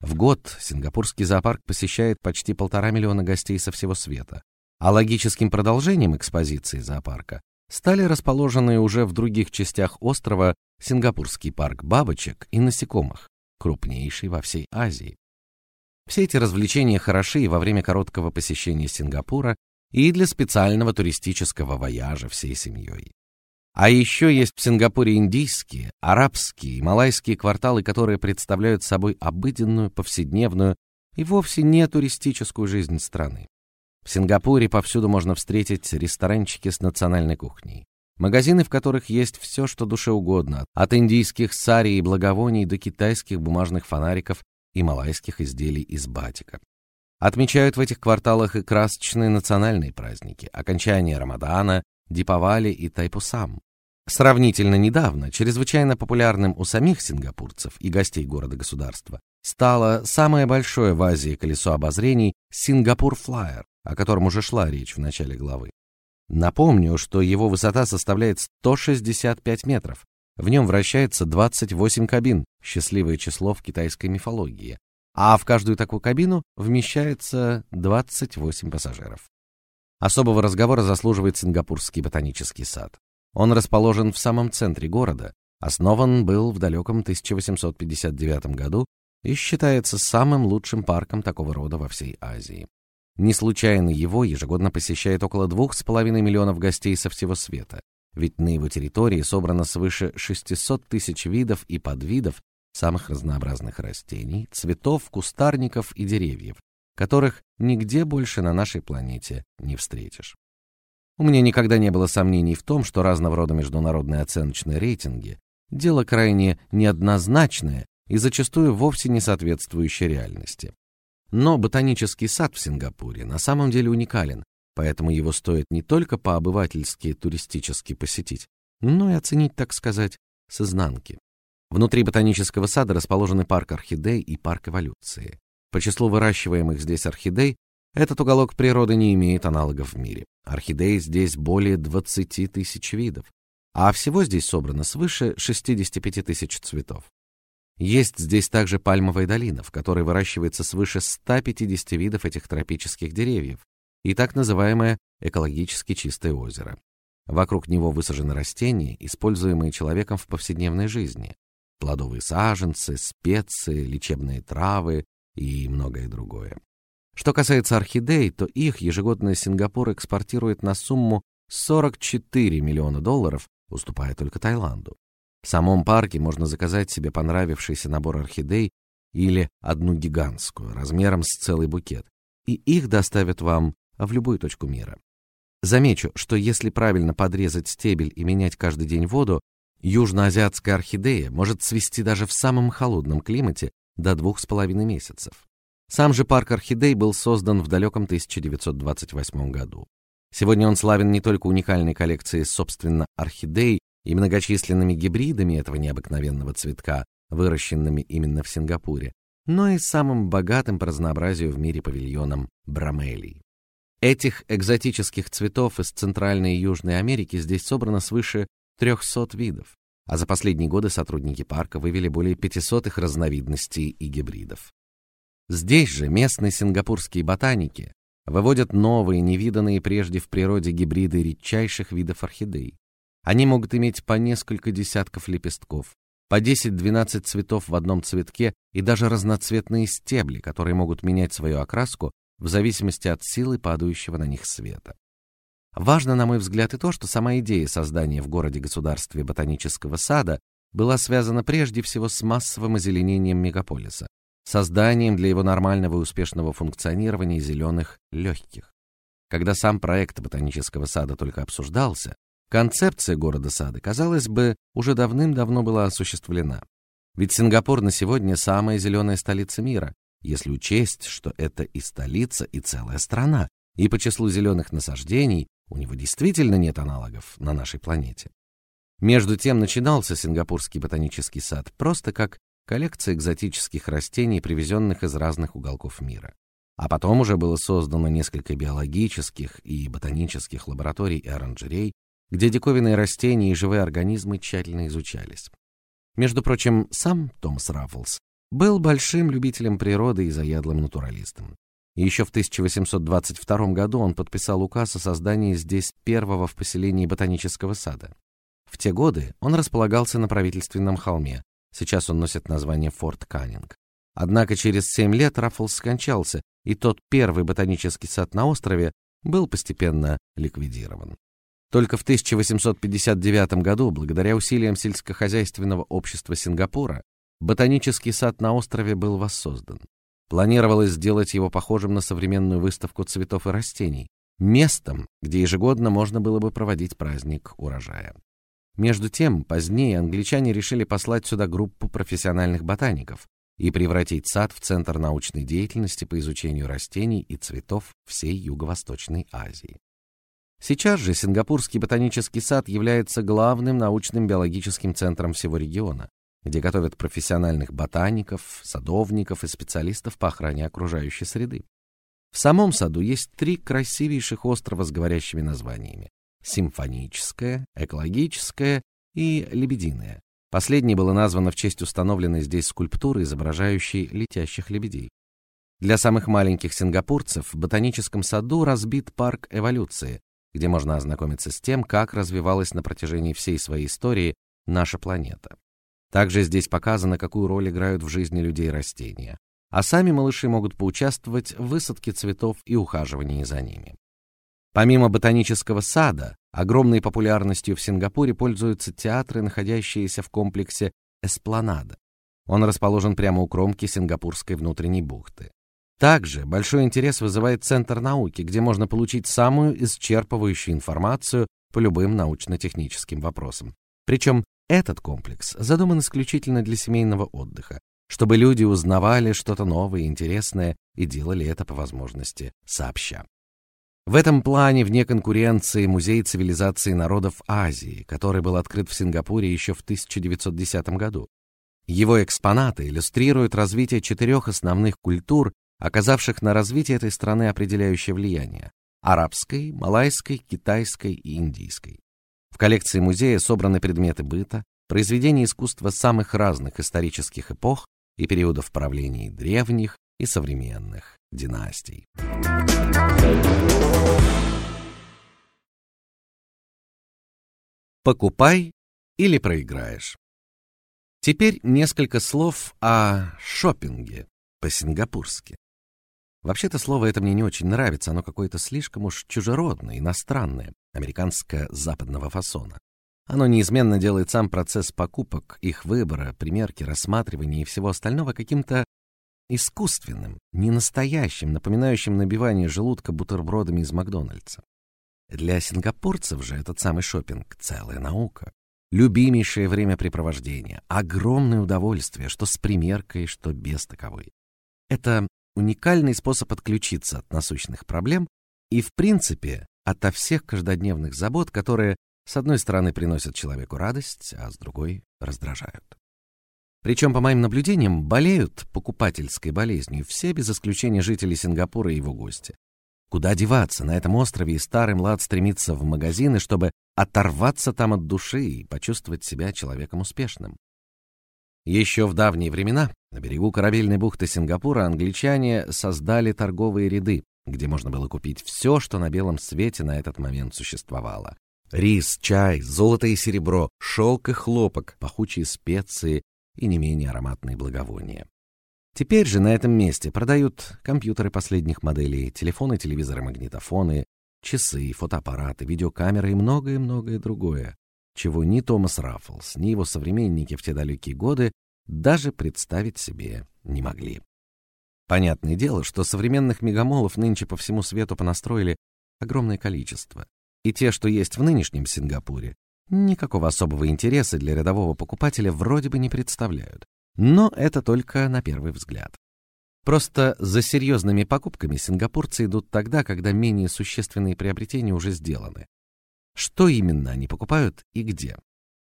S1: В год сингапурский зоопарк посещает почти полтора миллиона гостей со всего света, а логическим продолжением экспозиции зоопарка стали расположенные уже в других частях острова сингапурский парк бабочек и насекомых, крупнейший во всей Азии. Все эти развлечения хороши и во время короткого посещения Сингапура, и для специального туристического вояжа всей семьей. А еще есть в Сингапуре индийские, арабские и малайские кварталы, которые представляют собой обыденную, повседневную и вовсе не туристическую жизнь страны. В Сингапуре повсюду можно встретить ресторанчики с национальной кухней, магазины, в которых есть все, что душе угодно, от индийских сари и благовоний до китайских бумажных фонариков и малайских изделий из батика. Отмечают в этих кварталах и красочные национальные праздники, окончание Рамадана, Дипавали и Тайпусам. Сравнительно недавно чрезвычайно популярным у самих сингапурцев и гостей города-государства стало самое большое в Азии колесо обозрений Сингапур Флайер, о котором уже шла речь в начале главы. Напомню, что его высота составляет 165 метров. В нем вращается 28 кабин, счастливое число в китайской мифологии, а в каждую такую кабину вмещается 28 пассажиров. Особого разговора заслуживает Сингапурский ботанический сад. Он расположен в самом центре города, основан был в далеком 1859 году и считается самым лучшим парком такого рода во всей Азии. Не случайно его ежегодно посещает около двух с половиной миллионов гостей со всего света, ведь на его территории собрано свыше 600 тысяч видов и подвидов самых разнообразных растений, цветов, кустарников и деревьев, которых нигде больше на нашей планете не встретишь. У меня никогда не было сомнений в том, что разного рода международные оценочные рейтинги дело крайне неоднозначное и зачастую вовсе не соответствующее реальности. Но ботанический сад в Сингапуре на самом деле уникален, поэтому его стоит не только по-обывательски туристически посетить, но и оценить, так сказать, с изнанки. Внутри ботанического сада расположены парк орхидей и парк эволюции. По числу выращиваемых здесь орхидей этот уголок природы не имеет аналогов в мире. Орхидей здесь более 20 тысяч видов, а всего здесь собрано свыше 65 тысяч цветов. Есть здесь также пальмовая долина, в которой выращивается свыше 150 видов этих тропических деревьев, и так называемое экологически чистое озеро. Вокруг него высажены растения, используемые человеком в повседневной жизни: плодовые саженцы, специи, лечебные травы, и многое другое. Что касается орхидей, то их ежегодно Сингапур экспортирует на сумму 44 миллиона долларов, уступая только Таиланду. В самом парке можно заказать себе понравившийся набор орхидей или одну гигантскую, размером с целый букет, и их доставят вам в любую точку мира. Замечу, что если правильно подрезать стебель и менять каждый день воду, южноазиатская орхидея может цвести даже в самом холодном климате до двух с половиной месяцев. Сам же парк орхидей был создан в далеком 1928 году. Сегодня он славен не только уникальной коллекцией собственно орхидей и многочисленными гибридами этого необыкновенного цветка, выращенными именно в Сингапуре, но и самым богатым по разнообразию в мире павильоном бромелий. Этих экзотических цветов из Центральной и Южной Америки здесь собрано свыше 300 видов, а за последние годы сотрудники парка вывели более 500 их разновидностей и гибридов. Здесь же местные сингапурские ботаники выводят новые, невиданные прежде в природе гибриды редчайших видов орхидей. Они могут иметь по несколько десятков лепестков, по 10-12 цветов в одном цветке и даже разноцветные стебли, которые могут менять свою окраску в зависимости от силы падающего на них света. Важно, на мой взгляд, и то, что сама идея создания в городе-государстве ботанического сада была связана прежде всего с массовым озеленением мегаполиса, созданием для его нормального и успешного функционирования зеленых легких. Когда сам проект ботанического сада только обсуждался, концепция города-сада, казалось бы, уже давным-давно была осуществлена. Ведь Сингапур на сегодня самая зеленая столица мира, если учесть, что это и столица, и целая страна, и по числу зеленых насаждений у него действительно нет аналогов на нашей планете. Между тем начинался сингапурский ботанический сад просто как коллекция экзотических растений, привезенных из разных уголков мира. А потом уже было создано несколько биологических и ботанических лабораторий и оранжерей, где диковинные растения и живые организмы тщательно изучались. Между прочим, сам Томас Раффлс был большим любителем природы и заядлым натуралистом. Еще в 1822 году он подписал указ о создании здесь первого в поселении ботанического сада. В те годы он располагался на правительственном холме, Сейчас он носит название Форт Каннинг. Однако через семь лет Раффлс скончался, и тот первый ботанический сад на острове был постепенно ликвидирован. Только в 1859 году, благодаря усилиям сельскохозяйственного общества Сингапура, ботанический сад на острове был воссоздан. Планировалось сделать его похожим на современную выставку цветов и растений, местом, где ежегодно можно было бы проводить праздник урожая. Между тем, позднее англичане решили послать сюда группу профессиональных ботаников и превратить сад в центр научной деятельности по изучению растений и цветов всей Юго-Восточной Азии. Сейчас же Сингапурский ботанический сад является главным научным биологическим центром всего региона, где готовят профессиональных ботаников, садовников и специалистов по охране окружающей среды. В самом саду есть три красивейших острова с говорящими названиями: симфоническое, экологическое и лебединое. Последнее было названо в честь установленной здесь скульптуры, изображающей летящих лебедей. Для самых маленьких сингапурцев в ботаническом саду разбит парк эволюции, где можно ознакомиться с тем, как развивалась на протяжении всей своей истории наша планета. Также здесь показано, какую роль играют в жизни людей растения, а сами малыши могут поучаствовать в высадке цветов и ухаживании за ними. Помимо ботанического сада, огромной популярностью в Сингапуре пользуются театры, находящиеся в комплексе Эспланада. Он расположен прямо у кромки Сингапурской внутренней бухты. Также большой интерес вызывает Центр науки, где можно получить самую исчерпывающую информацию по любым научно-техническим вопросам. Причем этот комплекс задуман исключительно для семейного отдыха, чтобы люди узнавали что-то новое и интересное и делали это по возможности сообща. В этом плане вне конкуренции Музей цивилизации народов Азии, который был открыт в Сингапуре еще в 1910 году. Его экспонаты иллюстрируют развитие четырех основных культур, оказавших на развитие этой страны определяющее влияние: арабской, малайской, китайской и индийской. В коллекции музея собраны предметы быта, произведения искусства самых разных исторических эпох и периодов правления древних и современных династий. Покупай или проиграешь. Теперь несколько слов о шопинге по-сингапурски. Вообще-то слово это мне не очень нравится, оно какое-то слишком уж чужеродное, иностранное, американское западного фасона. Оно неизменно делает сам процесс покупок, их выбора, примерки, рассматривания и всего остального каким-то искусственным, ненастоящим, напоминающим набивание желудка бутербродами из Макдональдса. Для сингапурцев же этот самый шопинг целая наука, любимейшее времяпрепровождение, огромное удовольствие, что с примеркой, что без таковой. Это уникальный способ отключиться от насущных проблем и, в принципе, ото всех каждодневных забот, которые с одной стороны приносят человеку радость, а с другой раздражают. Причем, по моим наблюдениям, болеют покупательской болезнью все без исключения жители Сингапура и его гости. Куда деваться? На этом острове и старый млад стремится в магазины, чтобы оторваться там от души и почувствовать себя человеком успешным. Еще в давние времена на берегу корабельной бухты Сингапура англичане создали торговые ряды, где можно было купить все, что на белом свете на этот момент существовало: рис, чай, золото и серебро, шелк и хлопок, пахучие специи и не менее ароматные благовония. Теперь же на этом месте продают компьютеры последних моделей, телефоны, телевизоры, магнитофоны, часы, фотоаппараты, видеокамеры и многое-многое другое чего ни Томас Раффлс, ни его современники в те далекие годы даже представить себе не могли. Понятное дело, что современных мегамолов нынче по всему свету понастроили огромное количество, и те, что есть в нынешнем Сингапуре, никакого особого интереса для рядового покупателя вроде бы не представляют. Но это только на первый взгляд. Просто за серьезными покупками сингапурцы идут тогда, когда менее существенные приобретения уже сделаны, что именно они покупают и где?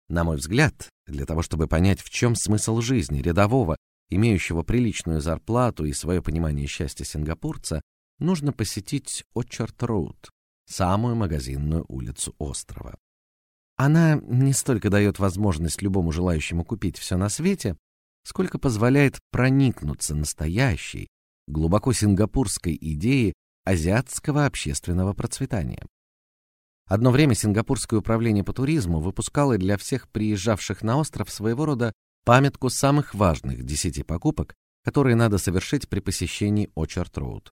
S1: На мой взгляд, для того, чтобы понять, в чем смысл жизни рядового, имеющего приличную зарплату и свое понимание счастья сингапурца, нужно посетить Очард-роуд, самую магазинную улицу острова. Она не столько дает возможность любому желающему купить все на свете, сколько позволяет проникнуться настоящей, глубоко сингапурской идеей азиатского общественного процветания. Одно время сингапурское управление по туризму выпускало для всех приезжавших на остров своего рода памятку самых важных десяти покупок, которые надо совершить при посещении Очард-роуд.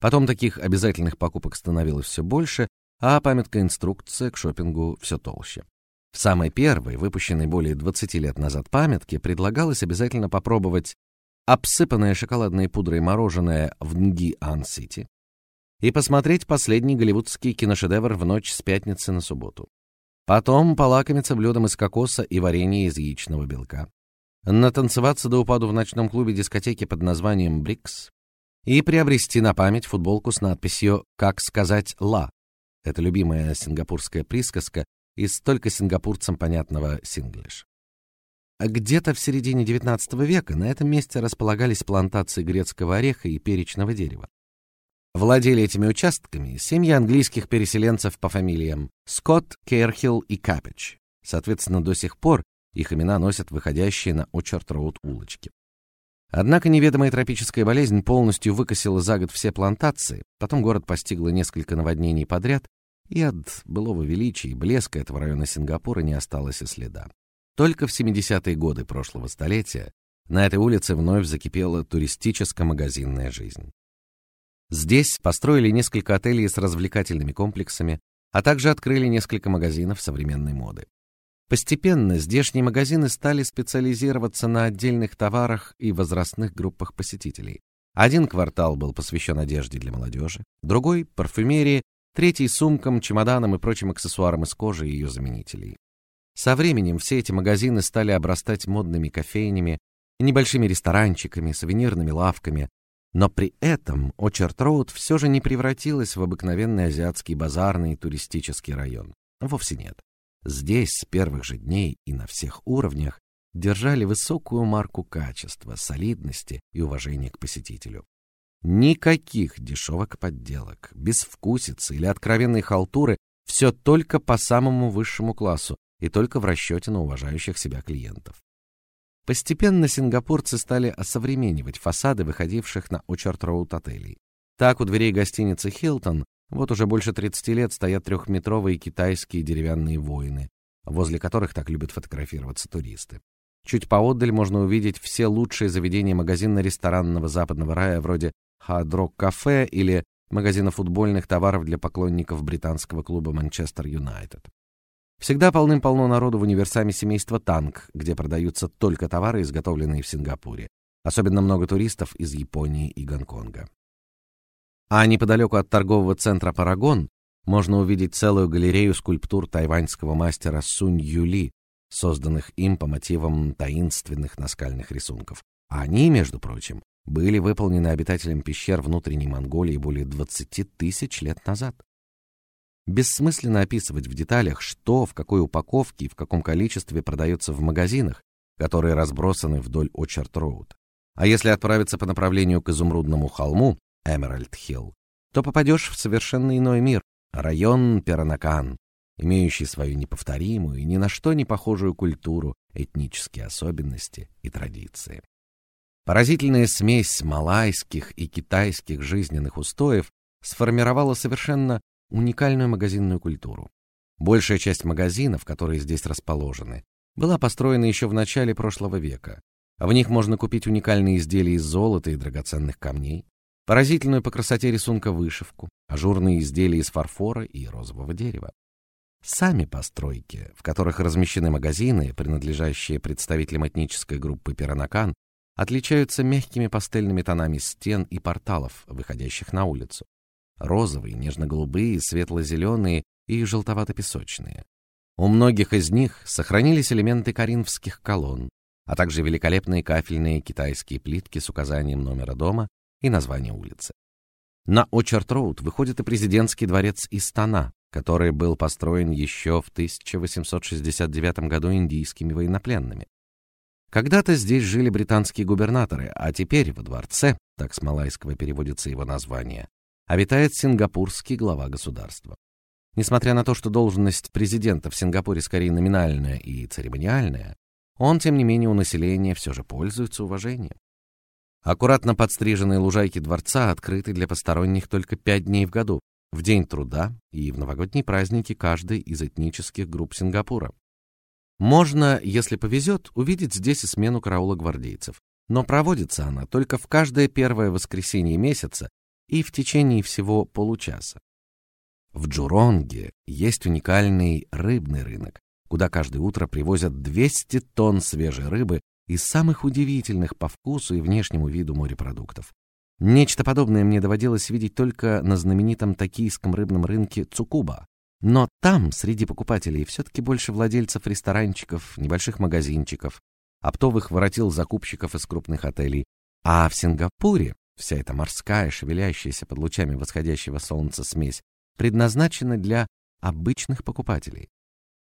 S1: Потом таких обязательных покупок становилось все больше, а памятка-инструкция к шопингу все толще. В самой первой, выпущенной более 20 лет назад памятке, предлагалось обязательно попробовать обсыпанное шоколадной пудрой мороженое в Нги-Ан-Сити, и посмотреть последний голливудский киношедевр в ночь с пятницы на субботу. Потом полакомиться блюдом из кокоса и варенья из яичного белка. Натанцеваться до упаду в ночном клубе дискотеки под названием Брикс и приобрести на память футболку с надписью «Как сказать ла». Это любимая сингапурская присказка из только сингапурцам понятного синглиш. Где-то в середине XIX века на этом месте располагались плантации грецкого ореха и перечного дерева. Владели этими участками семьи английских переселенцев по фамилиям Скотт, Керхилл и Капич. Соответственно, до сих пор их имена носят выходящие на Очард-роуд улочки. Однако неведомая тропическая болезнь полностью выкосила за год все плантации, потом город постигло несколько наводнений подряд, и от былого величия и блеска этого района Сингапура не осталось и следа. Только в 70-е годы прошлого столетия на этой улице вновь закипела туристическо-магазинная жизнь. Здесь построили несколько отелей с развлекательными комплексами, а также открыли несколько магазинов современной моды. Постепенно здешние магазины стали специализироваться на отдельных товарах и возрастных группах посетителей. Один квартал был посвящен одежде для молодежи, другой парфюмерии, третий сумкам, чемоданам и прочим аксессуарам из кожи и ее заменителей. Со временем все эти магазины стали обрастать модными кофейнями, небольшими ресторанчиками, сувенирными лавками, но при этом Очерд-роуд все же не превратилась в обыкновенный азиатский базарный туристический район. Вовсе нет. Здесь с первых же дней и на всех уровнях держали высокую марку качества, солидности и уважения к посетителю. Никаких дешевок подделок, безвкусицы или откровенной халтуры, все только по самому высшему классу и только в расчете на уважающих себя клиентов. Постепенно сингапурцы стали осовременивать фасады выходивших на Очард-роуд отелей. Так у дверей гостиницы Hilton вот уже больше 30 лет стоят трехметровые китайские деревянные воины, возле которых так любят фотографироваться туристы. Чуть поодаль можно увидеть все лучшие заведения магазинно-ресторанного западного рая вроде Хard-Rock или магазина футбольных товаров для поклонников британского клуба Манчестер Юнайтед. Всегда полным-полно народу в универсаме семейства Танк, где продаются только товары, изготовленные в Сингапуре. Особенно много туристов из Японии и Гонконга. А неподалеку от торгового центра Парагон можно увидеть целую галерею скульптур тайваньского мастера Сунь Юли, созданных им по мотивам таинственных наскальных рисунков. А они, между прочим, были выполнены обитателям пещер внутренней Монголии более 20 тысяч лет назад. Бессмысленно описывать в деталях, что, в какой упаковке и в каком количестве продается в магазинах, которые разбросаны вдоль Очерт-роуд. А если отправиться по направлению к изумрудному холму, Эмеральд-Хилл, то попадешь в совершенно иной мир, район Перанакан, имеющий свою неповторимую и ни на что не похожую культуру, этнические особенности и традиции. Поразительная смесь малайских и китайских жизненных устоев сформировала совершенно уникальную магазинную культуру. Большая часть магазинов, которые здесь расположены, была построена еще в начале прошлого века. В них можно купить уникальные изделия из золота и драгоценных камней, поразительную по красоте рисунка вышивку, ажурные изделия из фарфора и розового дерева. Сами постройки, в которых размещены магазины, принадлежащие представителям этнической группы Пиранакан, отличаются мягкими пастельными тонами стен и порталов, выходящих на улицу розовые, нежно-голубые, светло-зеленые и желтовато-песочные. У многих из них сохранились элементы коринфских колонн, а также великолепные кафельные китайские плитки с указанием номера дома и названия улицы. На Очерт-роуд выходит и президентский дворец Истана, который был построен еще в 1869 году индийскими военнопленными. Когда-то здесь жили британские губернаторы, а теперь во дворце, так с малайского переводится его название, обитает сингапурский глава государства. Несмотря на то, что должность президента в Сингапуре скорее номинальная и церемониальная, он, тем не менее, у населения все же пользуется уважением. Аккуратно подстриженные лужайки дворца открыты для посторонних только пять дней в году, в день труда и в новогодние праздники каждой из этнических групп Сингапура. Можно, если повезет, увидеть здесь и смену караула гвардейцев, но проводится она только в каждое первое воскресенье месяца и в течение всего получаса. В Джуронге есть уникальный рыбный рынок, куда каждое утро привозят 200 тонн свежей рыбы из самых удивительных по вкусу и внешнему виду морепродуктов. Нечто подобное мне доводилось видеть только на знаменитом токийском рыбном рынке Цукуба. Но там среди покупателей все-таки больше владельцев ресторанчиков, небольших магазинчиков, оптовых воротил закупщиков из крупных отелей. А в Сингапуре Вся эта морская, шевелящаяся под лучами восходящего солнца смесь предназначена для обычных покупателей.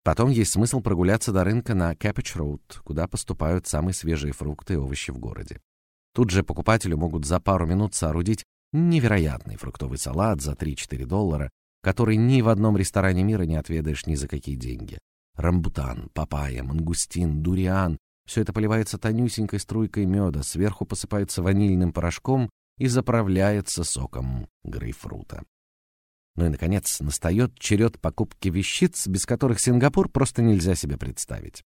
S1: Потом есть смысл прогуляться до рынка на Cabbage Road, куда поступают самые свежие фрукты и овощи в городе. Тут же покупателю могут за пару минут соорудить невероятный фруктовый салат за 3-4 доллара, который ни в одном ресторане мира не отведаешь ни за какие деньги. Рамбутан, папайя, мангустин, дуриан все это поливается тонюсенькой струйкой меда, сверху посыпается ванильным порошком и заправляется соком грейпфрута. Ну и наконец настает черед покупки вещиц, без которых Сингапур просто нельзя себе представить.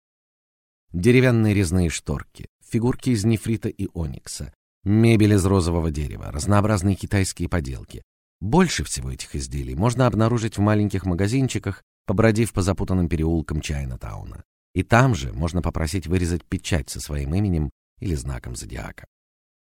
S1: Деревянные резные шторки, фигурки из нефрита и оникса, мебель из розового дерева, разнообразные китайские поделки. Больше всего этих изделий можно обнаружить в маленьких магазинчиках, побродив по запутанным переулкам Чайна-тауна. И там же можно попросить вырезать печать со своим именем или знаком зодиака.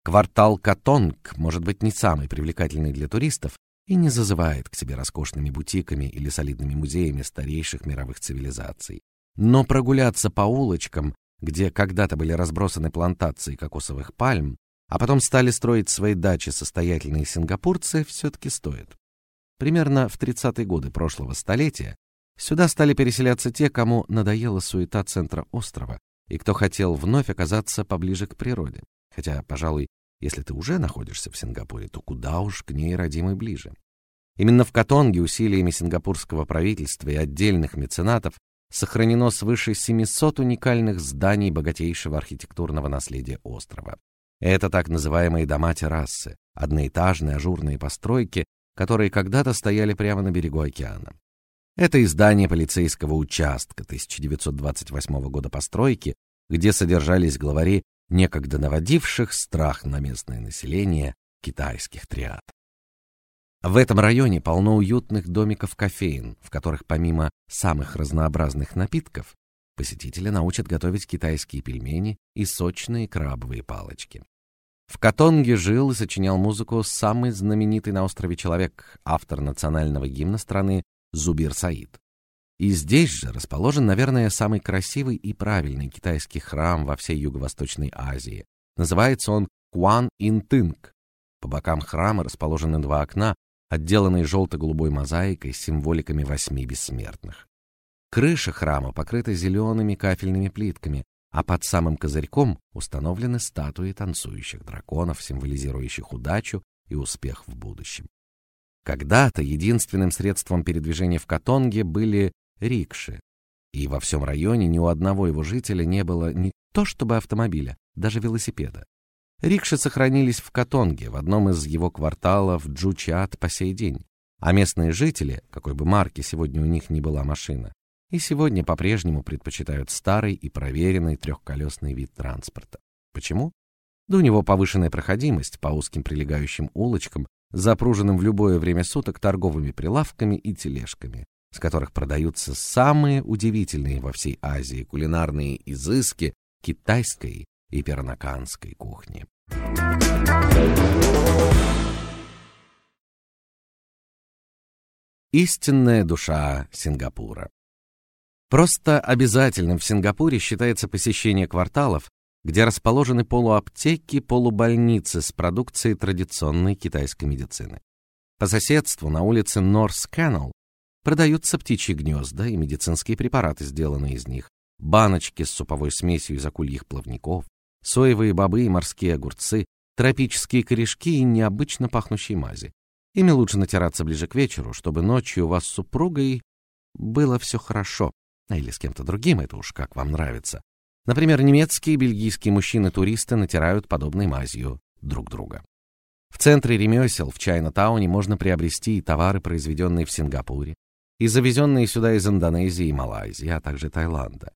S1: Квартал Катонг может быть не самый привлекательный для туристов и не зазывает к себе роскошными бутиками или солидными музеями старейших мировых цивилизаций. Но прогуляться по улочкам, где когда-то были разбросаны плантации кокосовых пальм, а потом стали строить свои дачи состоятельные сингапурцы, все-таки стоит. Примерно в 30-е годы прошлого столетия Сюда стали переселяться те, кому надоела суета центра острова и кто хотел вновь оказаться поближе к природе. Хотя, пожалуй, если ты уже находишься в Сингапуре, то куда уж к ней родимой ближе. Именно в Катонге усилиями сингапурского правительства и отдельных меценатов сохранено свыше 700 уникальных зданий богатейшего архитектурного наследия острова. Это так называемые дома-террасы, одноэтажные ажурные постройки, которые когда-то стояли прямо на берегу океана. Это издание полицейского участка 1928 года постройки, где содержались главари некогда наводивших страх на местное население китайских триад. В этом районе полно уютных домиков кофеин, в которых помимо самых разнообразных напитков посетители научат готовить китайские пельмени и сочные крабовые палочки. В Катонге жил и сочинял музыку самый знаменитый на острове человек, автор национального гимна страны Зубир Саид. И здесь же расположен, наверное, самый красивый и правильный китайский храм во всей Юго-Восточной Азии. Называется он Куан Ин Тынг. По бокам храма расположены два окна, отделанные желто-голубой мозаикой с символиками восьми бессмертных. Крыша храма покрыта зелеными кафельными плитками, а под самым козырьком установлены статуи танцующих драконов, символизирующих удачу и успех в будущем. Когда-то единственным средством передвижения в Катонге были рикши, и во всем районе ни у одного его жителя не было ни то чтобы автомобиля, даже велосипеда. Рикши сохранились в Катонге, в одном из его кварталов Джучиат по сей день, а местные жители, какой бы марки сегодня у них ни была машина, и сегодня по-прежнему предпочитают старый и проверенный трехколесный вид транспорта. Почему? Да у него повышенная проходимость по узким прилегающим улочкам, запруженным в любое время суток торговыми прилавками и тележками, с которых продаются самые удивительные во всей Азии кулинарные изыски китайской и пернаканской кухни. Истинная душа Сингапура. Просто обязательным в Сингапуре считается посещение кварталов, где расположены полуаптеки, полубольницы с продукцией традиционной китайской медицины. По соседству на улице Норс Кэннел продаются птичьи гнезда и медицинские препараты, сделанные из них, баночки с суповой смесью из акульих плавников, соевые бобы и морские огурцы, тропические корешки и необычно пахнущие мази. Ими лучше натираться ближе к вечеру, чтобы ночью у вас с супругой было все хорошо, или с кем-то другим, это уж как вам нравится. Например, немецкие и бельгийские мужчины-туристы натирают подобной мазью друг друга. В центре ремесел в Чайна-тауне можно приобрести и товары, произведенные в Сингапуре, и завезенные сюда из Индонезии и Малайзии, а также Таиланда.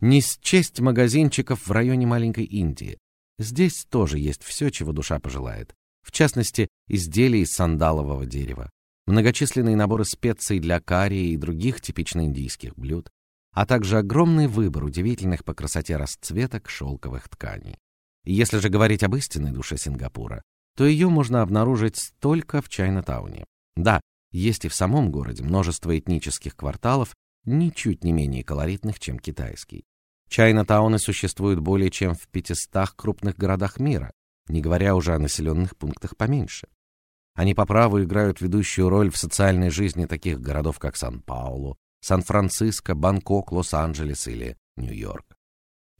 S1: Не счесть магазинчиков в районе маленькой Индии. Здесь тоже есть все, чего душа пожелает. В частности, изделия из сандалового дерева, многочисленные наборы специй для карри и других типично индийских блюд, а также огромный выбор удивительных по красоте расцветок шелковых тканей. И если же говорить об истинной душе Сингапура, то ее можно обнаружить только в Чайна-тауне. Да, есть и в самом городе множество этнических кварталов, ничуть не менее колоритных, чем китайский. Чайна-тауны существуют более чем в 500 крупных городах мира, не говоря уже о населенных пунктах поменьше. Они по праву играют ведущую роль в социальной жизни таких городов, как Сан-Паулу, Сан-Франциско, Бангкок, Лос-Анджелес или Нью-Йорк.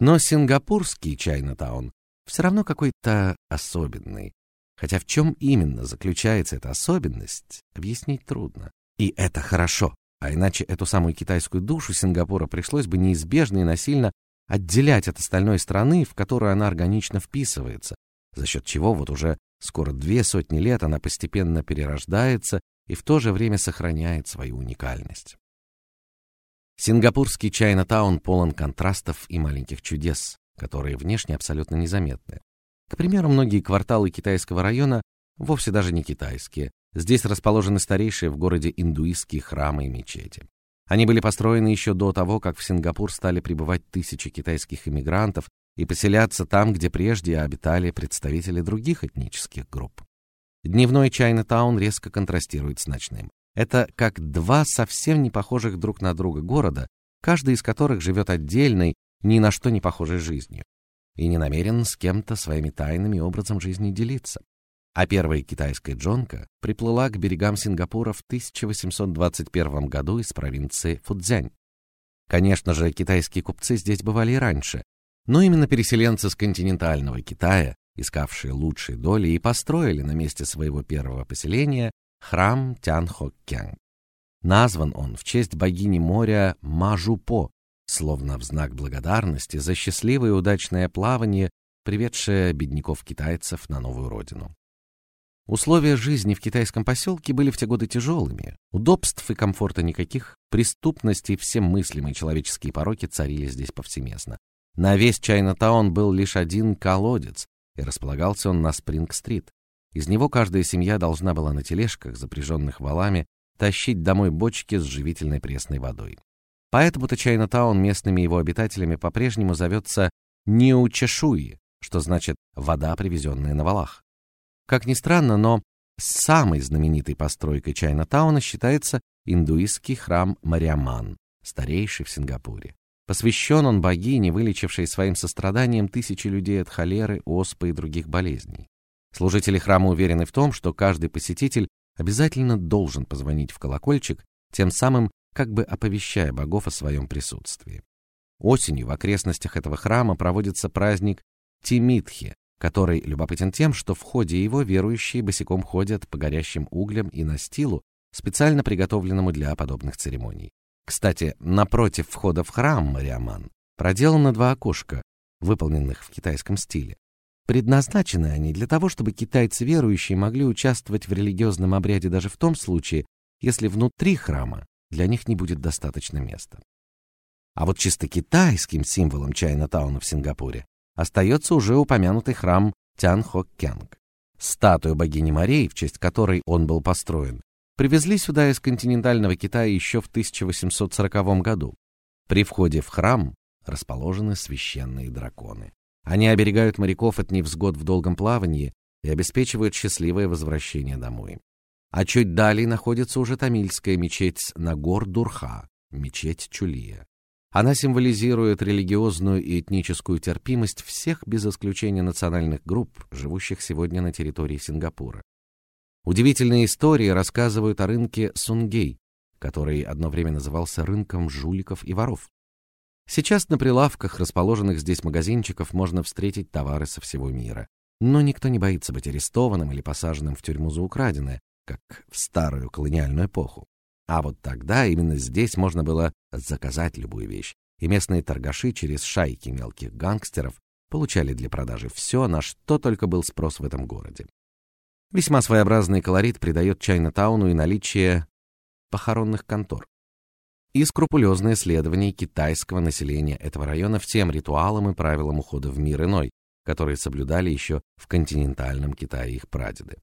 S1: Но сингапурский Чайна-таун все равно какой-то особенный. Хотя в чем именно заключается эта особенность, объяснить трудно. И это хорошо, а иначе эту самую китайскую душу Сингапура пришлось бы неизбежно и насильно отделять от остальной страны, в которую она органично вписывается, за счет чего вот уже скоро две сотни лет она постепенно перерождается и в то же время сохраняет свою уникальность. Сингапурский Чайна-таун полон контрастов и маленьких чудес, которые внешне абсолютно незаметны. К примеру, многие кварталы китайского района вовсе даже не китайские. Здесь расположены старейшие в городе индуистские храмы и мечети. Они были построены еще до того, как в Сингапур стали прибывать тысячи китайских иммигрантов и поселяться там, где прежде обитали представители других этнических групп. Дневной Чайна-таун резко контрастирует с ночным. Это как два совсем не похожих друг на друга города, каждый из которых живет отдельной, ни на что не похожей жизнью и не намерен с кем-то своими тайнами образом жизни делиться. А первая китайская джонка приплыла к берегам Сингапура в 1821 году из провинции Фудзянь. Конечно же, китайские купцы здесь бывали и раньше, но именно переселенцы с континентального Китая, искавшие лучшие доли, и построили на месте своего первого поселения храм Тянхоккянг. Назван он в честь богини моря Мажупо, словно в знак благодарности за счастливое и удачное плавание, приведшее бедняков-китайцев на новую родину. Условия жизни в китайском поселке были в те годы тяжелыми. Удобств и комфорта никаких, преступности и все мыслимые человеческие пороки царили здесь повсеместно. На весь Чайна-таун был лишь один колодец, и располагался он на Спринг-стрит. Из него каждая семья должна была на тележках, запряженных валами, тащить домой бочки с живительной пресной водой. Поэтому-то Чайна-таун местными его обитателями по-прежнему зовется Ниучешуи, что значит вода, привезенная на валах. Как ни странно, но самой знаменитой постройкой Чайна-тауна считается индуистский храм Мариаман, старейший в Сингапуре. Посвящен он богине, вылечившей своим состраданием тысячи людей от холеры, оспы и других болезней. Служители храма уверены в том, что каждый посетитель обязательно должен позвонить в колокольчик, тем самым как бы оповещая богов о своем присутствии. Осенью в окрестностях этого храма проводится праздник Тимитхи, который любопытен тем, что в ходе его верующие босиком ходят по горящим углям и настилу, специально приготовленному для подобных церемоний. Кстати, напротив входа в храм Мариаман проделано два окошка, выполненных в китайском стиле. Предназначены они для того, чтобы китайцы верующие могли участвовать в религиозном обряде даже в том случае, если внутри храма для них не будет достаточно места. А вот чисто китайским символом Чайна-тауна в Сингапуре остается уже упомянутый храм Тянхоккянг. Статую богини морей, в честь которой он был построен, привезли сюда из континентального Китая еще в 1840 году. При входе в храм расположены священные драконы. Они оберегают моряков от невзгод в долгом плавании и обеспечивают счастливое возвращение домой. А чуть далее находится уже тамильская мечеть Нагор-Дурха, мечеть Чулия. Она символизирует религиозную и этническую терпимость всех без исключения национальных групп, живущих сегодня на территории Сингапура. Удивительные истории рассказывают о рынке Сунгей, который одно время назывался рынком жуликов и воров. Сейчас на прилавках расположенных здесь магазинчиков можно встретить товары со всего мира, но никто не боится быть арестованным или посаженным в тюрьму за украденное, как в старую колониальную эпоху. А вот тогда именно здесь можно было заказать любую вещь, и местные торгаши через шайки мелких гангстеров получали для продажи все, на что только был спрос в этом городе. Весьма своеобразный колорит придает Чайна-тауну и наличие похоронных контор и скрупулезное исследование китайского населения этого района всем ритуалам и правилам ухода в мир иной, которые соблюдали еще в континентальном Китае их прадеды.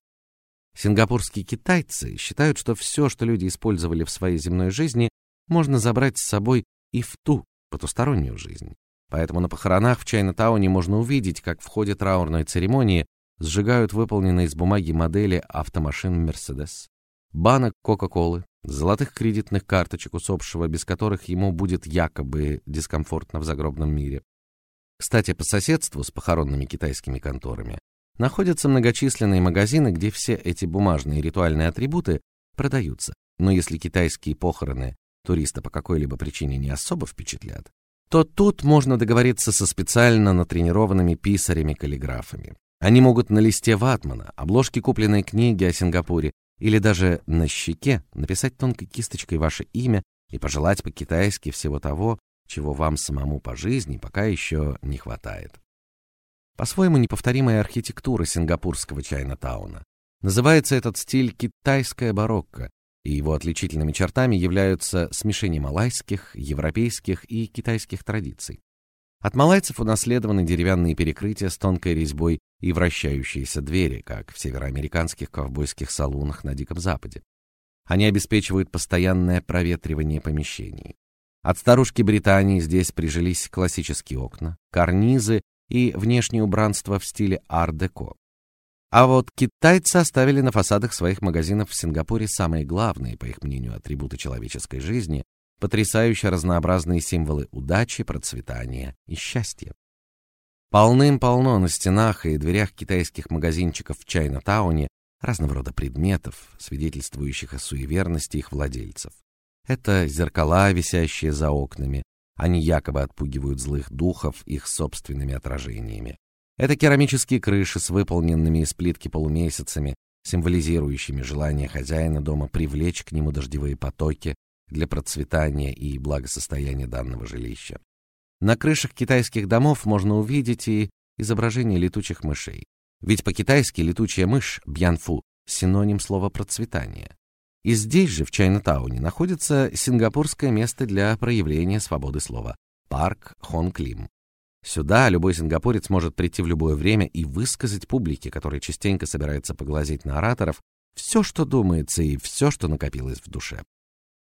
S1: Сингапурские китайцы считают, что все, что люди использовали в своей земной жизни, можно забрать с собой и в ту потустороннюю жизнь. Поэтому на похоронах в Чайна-тауне можно увидеть, как в ходе траурной церемонии сжигают выполненные из бумаги модели автомашин Mercedes, банок Кока-колы, золотых кредитных карточек усопшего, без которых ему будет якобы дискомфортно в загробном мире. Кстати, по соседству с похоронными китайскими конторами находятся многочисленные магазины, где все эти бумажные ритуальные атрибуты продаются. Но если китайские похороны туриста по какой-либо причине не особо впечатлят, то тут можно договориться со специально натренированными писарями-каллиграфами. Они могут на листе ватмана, обложке купленной книги о Сингапуре или даже на щеке написать тонкой кисточкой ваше имя и пожелать по-китайски всего того, чего вам самому по жизни пока еще не хватает. По-своему неповторимая архитектура сингапурского Чайна-тауна. Называется этот стиль китайская барокко, и его отличительными чертами являются смешение малайских, европейских и китайских традиций. От малайцев унаследованы деревянные перекрытия с тонкой резьбой и вращающиеся двери, как в североамериканских ковбойских салунах на Диком Западе. Они обеспечивают постоянное проветривание помещений. От старушки Британии здесь прижились классические окна, карнизы и внешнее убранство в стиле ар-деко. А вот китайцы оставили на фасадах своих магазинов в Сингапуре самые главные, по их мнению, атрибуты человеческой жизни, потрясающе разнообразные символы удачи, процветания и счастья. Полным-полно на стенах и дверях китайских магазинчиков в Чайна-тауне разного рода предметов, свидетельствующих о суеверности их владельцев. Это зеркала, висящие за окнами, они якобы отпугивают злых духов их собственными отражениями. Это керамические крыши с выполненными из плитки полумесяцами, символизирующими желание хозяина дома привлечь к нему дождевые потоки для процветания и благосостояния данного жилища. На крышах китайских домов можно увидеть и изображение летучих мышей. Ведь по-китайски летучая мышь бьянфу синоним слова процветание. И здесь же, в Чайна-тауне, находится сингапурское место для проявления свободы слова парк Хонг-Лим. Сюда любой сингапурец может прийти в любое время и высказать публике, которая частенько собирается поглазеть на ораторов, все, что думается и все, что накопилось в душе.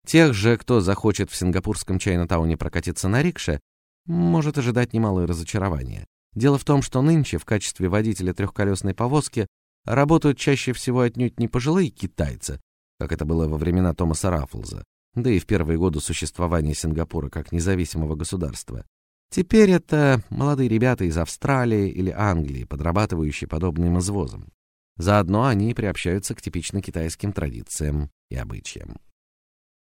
S1: Тех же, кто захочет в сингапурском Чайна-тауне прокатиться на рикше, может ожидать немалое разочарование. Дело в том, что нынче в качестве водителя трехколесной повозки работают чаще всего отнюдь не пожилые китайцы, как это было во времена Томаса Раффлза, да и в первые годы существования Сингапура как независимого государства, Теперь это молодые ребята из Австралии или Англии, подрабатывающие подобным извозом. Заодно они приобщаются к типично китайским традициям и обычаям.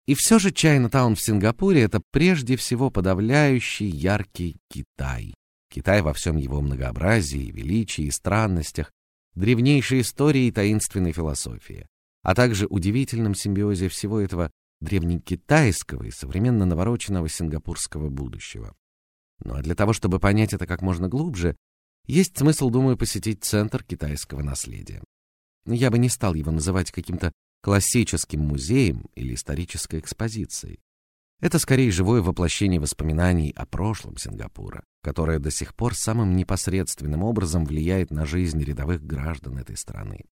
S1: И все же Чайна-таун в Сингапуре это прежде всего подавляющий яркий Китай. Китай во всем его многообразии, величии и странностях, древнейшей истории и таинственной философии, а также удивительном симбиозе всего этого древнекитайского и современно навороченного сингапурского будущего. Ну а для того, чтобы понять это как можно глубже, есть смысл, думаю, посетить Центр китайского наследия. Я бы не стал его называть каким-то классическим музеем или исторической экспозицией. Это скорее живое воплощение воспоминаний о прошлом Сингапура, которое до сих пор самым непосредственным образом влияет на жизнь рядовых граждан этой страны.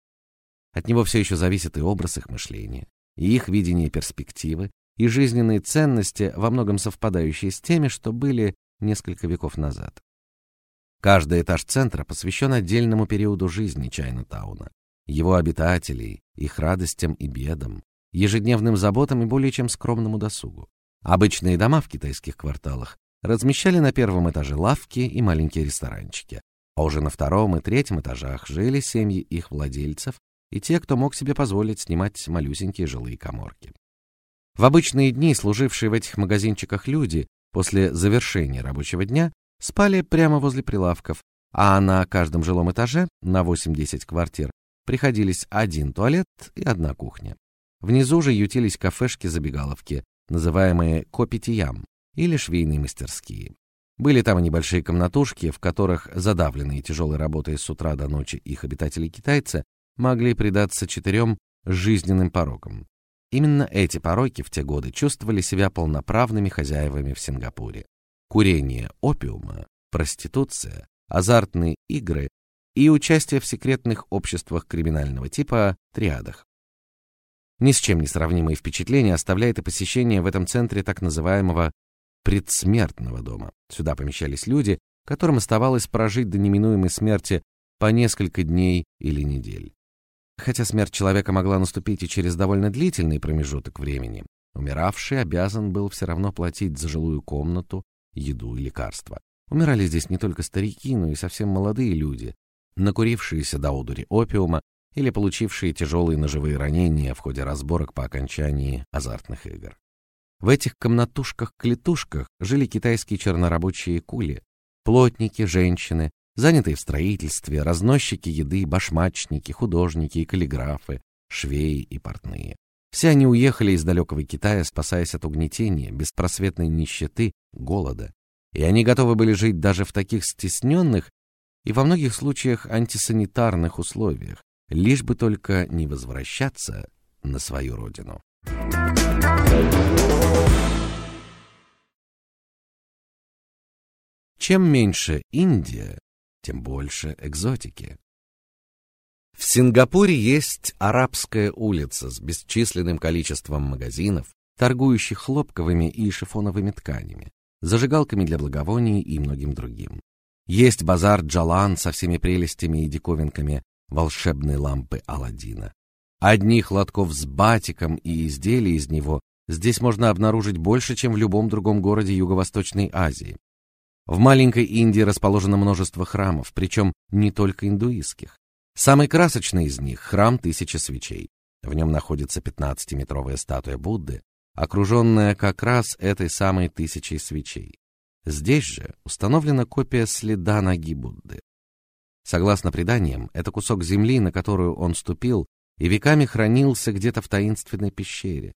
S1: От него все еще зависит и образ их мышления, и их видение перспективы, и жизненные ценности, во многом совпадающие с теми, что были несколько веков назад. Каждый этаж центра посвящен отдельному периоду жизни Чайна-тауна, его обитателей, их радостям и бедам, ежедневным заботам и более чем скромному досугу. Обычные дома в китайских кварталах размещали на первом этаже лавки и маленькие ресторанчики, а уже на втором и третьем этажах жили семьи их владельцев и те, кто мог себе позволить снимать малюсенькие жилые каморки. В обычные дни служившие в этих магазинчиках люди После завершения рабочего дня спали прямо возле прилавков, а на каждом жилом этаже на 8-10 квартир приходились один туалет и одна кухня. Внизу же ютились кафешки-забегаловки, называемые копитиям или швейные мастерские. Были там небольшие комнатушки, в которых задавленные тяжелой работой с утра до ночи их обитатели-китайцы могли предаться четырем жизненным порокам: Именно эти пороки в те годы чувствовали себя полноправными хозяевами в Сингапуре. Курение опиума, проституция, азартные игры и участие в секретных обществах криминального типа триадах. Ни с чем не сравнимые впечатления оставляет и посещение в этом центре так называемого предсмертного дома. Сюда помещались люди, которым оставалось прожить до неминуемой смерти по несколько дней или недель. Хотя смерть человека могла наступить и через довольно длительный промежуток времени, умиравший обязан был все равно платить за жилую комнату, еду и лекарства. Умирали здесь не только старики, но и совсем молодые люди, накурившиеся до одури опиума или получившие тяжелые ножевые ранения в ходе разборок по окончании азартных игр. В этих комнатушках-клетушках жили китайские чернорабочие кули, плотники, женщины, занятые в строительстве, разносчики еды, башмачники, художники и каллиграфы, швеи и портные. Все они уехали из далекого Китая, спасаясь от угнетения, беспросветной нищеты, голода. И они готовы были жить даже в таких стесненных и во многих случаях антисанитарных условиях, лишь бы только не возвращаться на свою родину. Чем меньше Индия, тем больше экзотики. В Сингапуре есть арабская улица с бесчисленным количеством магазинов, торгующих хлопковыми и шифоновыми тканями, зажигалками для благовоний и многим другим. Есть базар Джалан со всеми прелестями и диковинками волшебной лампы Аладдина. Одних лотков с батиком и изделий из него здесь можно обнаружить больше, чем в любом другом городе Юго-Восточной Азии. В маленькой Индии расположено множество храмов, причем не только индуистских. Самый красочный из них храм Тысячи свечей. В нем находится пятнадцатиметровая статуя Будды, окруженная как раз этой самой тысячей свечей. Здесь же установлена копия следа ноги Будды. Согласно преданиям, это кусок земли, на которую он ступил, и веками хранился где-то в таинственной пещере.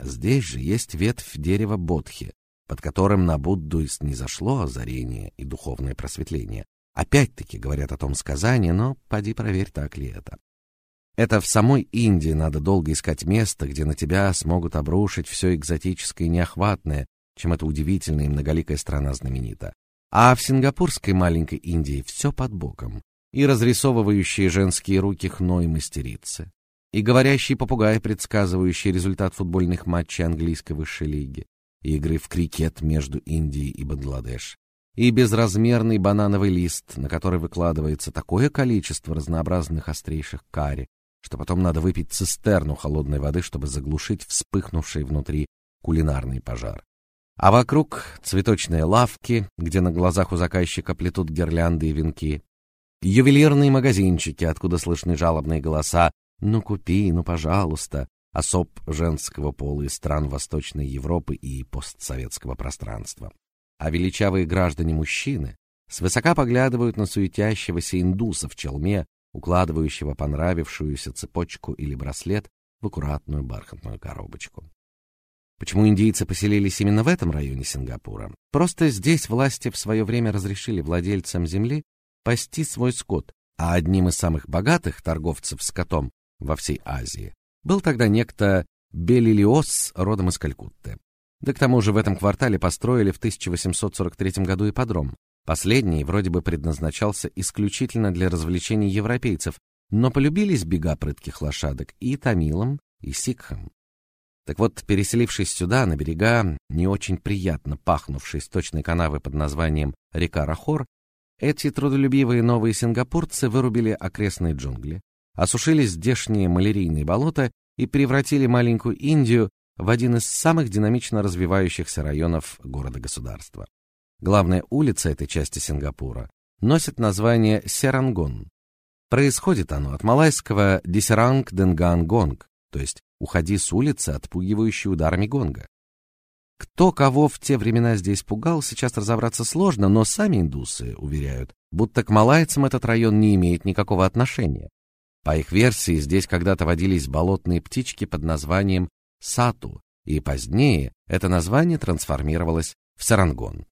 S1: Здесь же есть ветвь дерева бодхи, под которым на Будду снизошло озарение и духовное просветление. Опять-таки говорят о том сказания, но поди проверь, так ли это. Это в самой Индии надо долго искать место, где на тебя смогут обрушить все экзотическое и неохватное, чем эта удивительная и многоликая страна знаменита. А в сингапурской маленькой Индии все под боком. И разрисовывающие женские руки хной мастерицы, и говорящий попугай, предсказывающий результат футбольных матчей английской высшей лиги, и игры в крикет между Индией и Бангладеш, и безразмерный банановый лист, на который выкладывается такое количество разнообразных острейших карри, что потом надо выпить цистерну холодной воды, чтобы заглушить вспыхнувший внутри кулинарный пожар. А вокруг цветочные лавки, где на глазах у заказчика плетут гирлянды и венки, ювелирные магазинчики, откуда слышны жалобные голоса: "Ну купи, ну пожалуйста", особ женского пола из стран Восточной Европы и постсоветского пространства. А величавые граждане-мужчины свысока поглядывают на суетящегося индуса в челме, укладывающего понравившуюся цепочку или браслет в аккуратную бархатную коробочку. Почему индийцы поселились именно в этом районе Сингапура? Просто здесь власти в свое время разрешили владельцам земли пасти свой скот, а одним из самых богатых торговцев скотом во всей Азии был тогда некто Белилиос, родом из Калькутты. Да к тому же в этом квартале построили в 1843 году ипподром. Последний вроде бы предназначался исключительно для развлечений европейцев, но полюбились бега прытких лошадок и тамилам, и сикхам. Так вот, переселившись сюда, на берега не очень приятно пахнувшей сточной канавы под названием река Рахор, эти трудолюбивые новые сингапурцы вырубили окрестные джунгли, осушили здешние малярийные болота и превратили маленькую Индию в один из самых динамично развивающихся районов города-государства. Главная улица этой части Сингапура носит название Серангон. Происходит оно от малайского Дисеранг Денган Гонг, то есть уходи с улицы, отпугивающий ударами гонга. Кто кого в те времена здесь пугал, сейчас разобраться сложно, но сами индусы уверяют, будто к малайцам этот район не имеет никакого отношения. По их версии, здесь когда-то водились болотные птички под названием сату, и позднее это название трансформировалось в сарангон.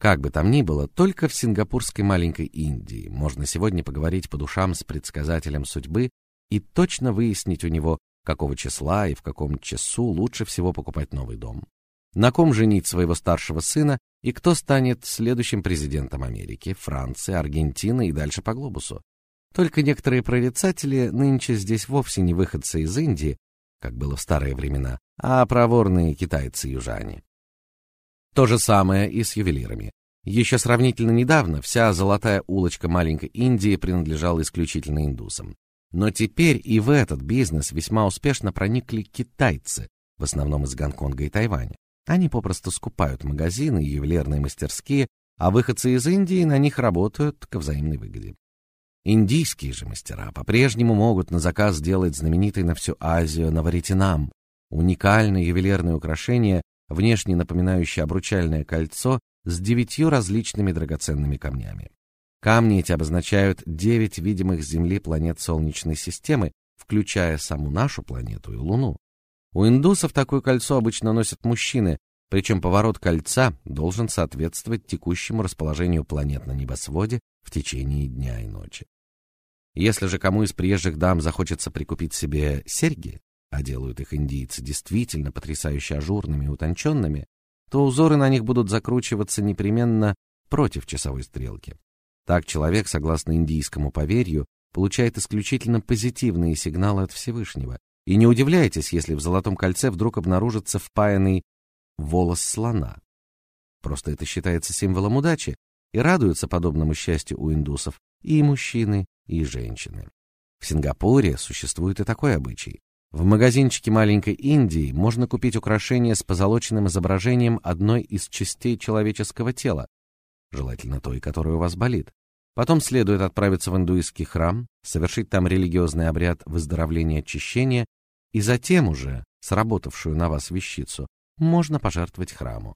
S1: Как бы там ни было, только в сингапурской маленькой Индии можно сегодня поговорить по душам с предсказателем судьбы и точно выяснить у него, какого числа и в каком часу лучше всего покупать новый дом, на ком женить своего старшего сына и кто станет следующим президентом Америки, Франции, Аргентины и дальше по глобусу. Только некоторые прорицатели нынче здесь вовсе не выходцы из Индии, как было в старые времена, а проворные китайцы-южане. То же самое и с ювелирами. Еще сравнительно недавно вся золотая улочка маленькой Индии принадлежала исключительно индусам. Но теперь и в этот бизнес весьма успешно проникли китайцы, в основном из Гонконга и Тайваня. Они попросту скупают магазины и ювелирные мастерские, а выходцы из Индии на них работают к взаимной выгоде. Индийские же мастера по-прежнему могут на заказ сделать знаменитый на всю Азию наваритинам, уникальное ювелирное украшение, внешне напоминающее обручальное кольцо с девятью различными драгоценными камнями. Камни эти обозначают девять видимых с Земли планет Солнечной системы, включая саму нашу планету и Луну. У индусов такое кольцо обычно носят мужчины, причем поворот кольца должен соответствовать текущему расположению планет на небосводе в течение дня и ночи. Если же кому из приезжих дам захочется прикупить себе серьги, а делают их индийцы действительно потрясающе ажурными и утонченными, то узоры на них будут закручиваться непременно против часовой стрелки. Так человек, согласно индийскому поверью, получает исключительно позитивные сигналы от Всевышнего. И не удивляйтесь, если в золотом кольце вдруг обнаружится впаянный волос слона. Просто это считается символом удачи, и радуются подобному счастью у индусов и мужчины, и женщины. В Сингапуре существует и такой обычай. В магазинчике маленькой Индии можно купить украшение с позолоченным изображением одной из частей человеческого тела, желательно той, которая у вас болит. Потом следует отправиться в индуистский храм, совершить там религиозный обряд выздоровления очищения, и затем уже сработавшую на вас вещицу можно пожертвовать храму.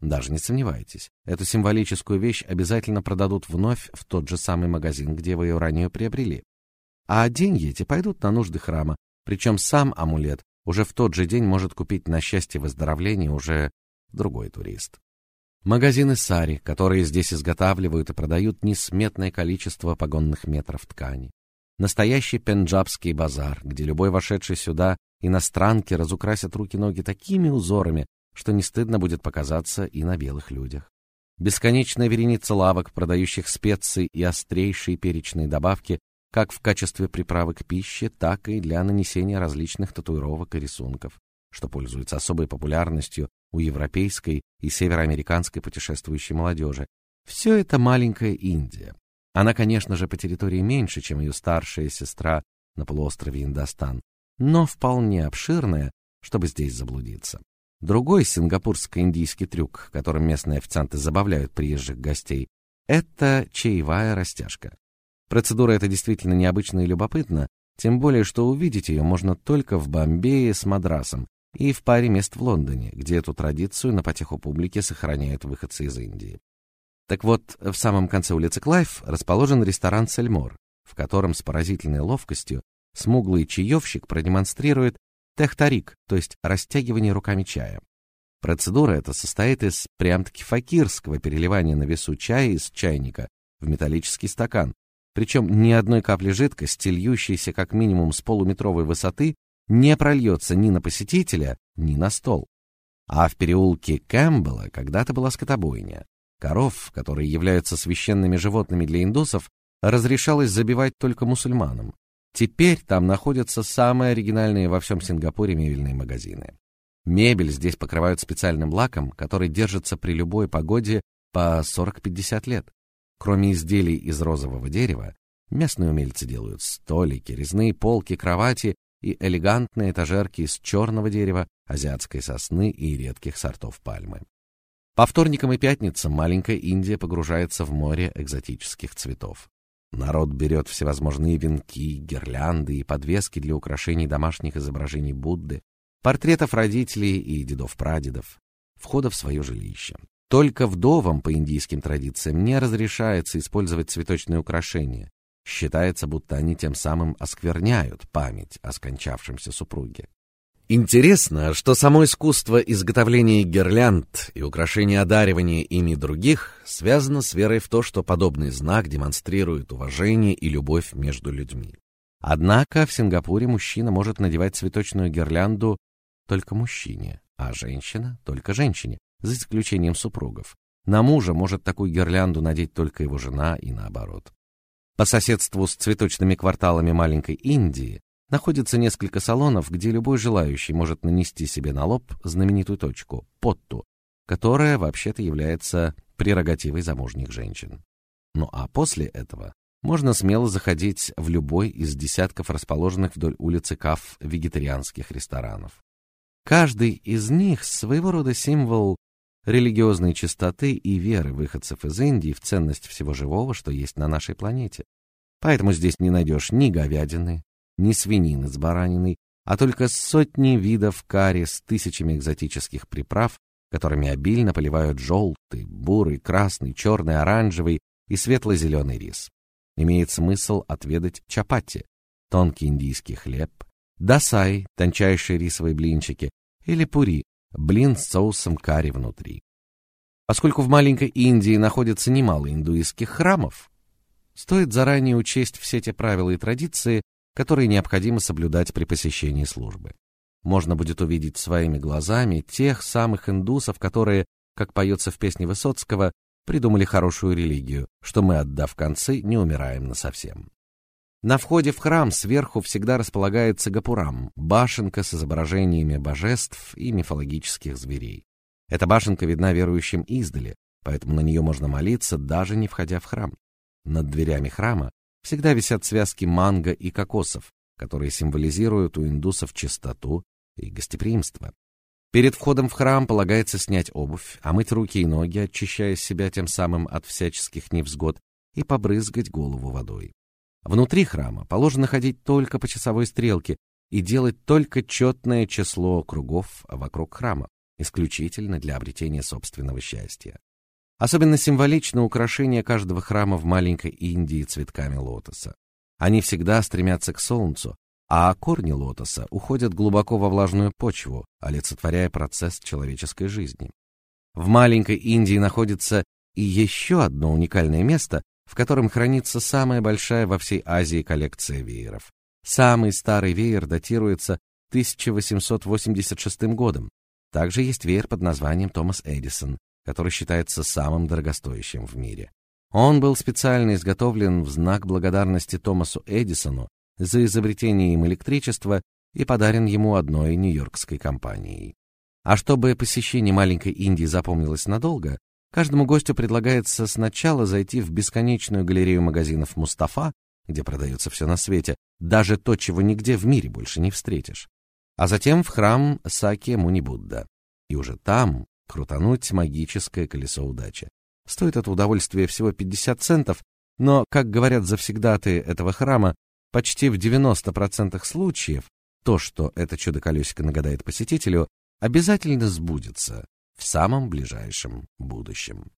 S1: Даже не сомневайтесь, эту символическую вещь обязательно продадут вновь в тот же самый магазин, где вы ее ранее приобрели. А деньги эти пойдут на нужды храма, причем сам амулет уже в тот же день может купить на счастье выздоровления уже другой турист. Магазины сари, которые здесь изготавливают и продают несметное количество погонных метров ткани. Настоящий пенджабский базар, где любой вошедший сюда иностранки разукрасят руки-ноги такими узорами, что не стыдно будет показаться и на белых людях. бесконечная вереница лавок, продающих специи и острейшие перечные добавки, как в качестве приправы к пище, так и для нанесения различных татуировок и рисунков, что пользуется особой популярностью у европейской и североамериканской путешествующей молодежи. Все это маленькая Индия. Она, конечно же, по территории меньше, чем ее старшая сестра на полуострове Индостан, но вполне обширная, чтобы здесь заблудиться. Другой сингапурско-индийский трюк, которым местные официанты забавляют приезжих гостей, это чаевая растяжка. Процедура эта действительно необычна и любопытна, тем более что увидеть ее можно только в Бомбее с мадрасом и в паре мест в Лондоне, где эту традицию на потеху публики сохраняют выходцы из Индии. Так вот, в самом конце улицы Клайв расположен ресторан Сельмор, в котором с поразительной ловкостью смуглый чаевщик продемонстрирует техтарик, то есть растягивание руками чая. Процедура эта состоит из прям-таки факирского переливания на весу чая из чайника в металлический стакан, причем ни одной капли жидкости, льющейся как минимум с полуметровой высоты, не прольется ни на посетителя, ни на стол. А в переулке Кэмпбелла когда-то была скотобойня. Коров, которые являются священными животными для индусов, разрешалось забивать только мусульманам. Теперь там находятся самые оригинальные во всем Сингапуре мебельные магазины. Мебель здесь покрывают специальным лаком, который держится при любой погоде по 40-50 лет. Кроме изделий из розового дерева, местные умельцы делают столики, резные полки, кровати и элегантные этажерки из черного дерева, азиатской сосны и редких сортов пальмы. По вторникам и пятницам маленькая Индия погружается в море экзотических цветов. Народ берет всевозможные венки, гирлянды и подвески для украшений домашних изображений Будды, портретов родителей и дедов-прадедов, входа в свое жилище. Только вдовам по индийским традициям не разрешается использовать цветочные украшения. Считается, будто они тем самым оскверняют память о скончавшемся супруге. Интересно, что само искусство изготовления гирлянд и украшения одаривания ими других связано с верой в то, что подобный знак демонстрирует уважение и любовь между людьми. Однако в Сингапуре мужчина может надевать цветочную гирлянду только мужчине, а женщина только женщине, за исключением супругов. На мужа может такую гирлянду надеть только его жена и наоборот. По соседству с цветочными кварталами маленькой Индии находится несколько салонов, где любой желающий может нанести себе на лоб знаменитую точку потту, которая вообще-то является прерогативой замужних женщин. Ну а после этого можно смело заходить в любой из десятков расположенных вдоль улицы каф вегетарианских ресторанов. Каждый из них своего рода символ религиозной чистоты и веры выходцев из Индии в ценность всего живого, что есть на нашей планете. Поэтому здесь не найдешь ни говядины, ни свинины с бараниной, а только сотни видов карри с тысячами экзотических приправ, которыми обильно поливают желтый, бурый, красный, черный, оранжевый и светло-зеленый рис. Имеет смысл отведать чапати, тонкий индийский хлеб, дасай, тончайшие рисовые блинчики, или пури, блин с соусом карри внутри. Поскольку в маленькой Индии находится немало индуистских храмов, стоит заранее учесть все те правила и традиции, которые необходимо соблюдать при посещении службы. Можно будет увидеть своими глазами тех самых индусов, которые, как поется в песне Высоцкого, придумали хорошую религию, что мы, отдав концы, не умираем насовсем. На входе в храм сверху всегда располагается гапурам, башенка с изображениями божеств и мифологических зверей. Эта башенка видна верующим издали, поэтому на нее можно молиться, даже не входя в храм. Над дверями храма всегда висят связки манго и кокосов, которые символизируют у индусов чистоту и гостеприимство. Перед входом в храм полагается снять обувь, омыть руки и ноги, очищая себя тем самым от всяческих невзгод, и побрызгать голову водой. Внутри храма положено ходить только по часовой стрелке и делать только четное число кругов вокруг храма, исключительно для обретения собственного счастья. Особенно символично украшение каждого храма в маленькой Индии цветками лотоса. Они всегда стремятся к солнцу, а корни лотоса уходят глубоко во влажную почву, олицетворяя процесс человеческой жизни. В маленькой Индии находится и еще одно уникальное место, в котором хранится самая большая во всей Азии коллекция вееров. Самый старый веер датируется 1886 годом. Также есть веер под названием Томас Эдисон, который считается самым дорогостоящим в мире. Он был специально изготовлен в знак благодарности Томасу Эдисону за изобретение им электричества и подарен ему одной нью-йоркской компанией. А чтобы посещение маленькой Индии запомнилось надолго, каждому гостю предлагается сначала зайти в бесконечную галерею магазинов Мустафа, где продается все на свете, даже то, чего нигде в мире больше не встретишь, а затем в храм Саки Муни Будда. И уже там крутануть магическое колесо удачи. Стоит это удовольствие всего 50 центов, но, как говорят завсегдаты этого храма, почти в 90% случаев то, что это чудо-колесико нагадает посетителю, обязательно сбудется в самом ближайшем будущем.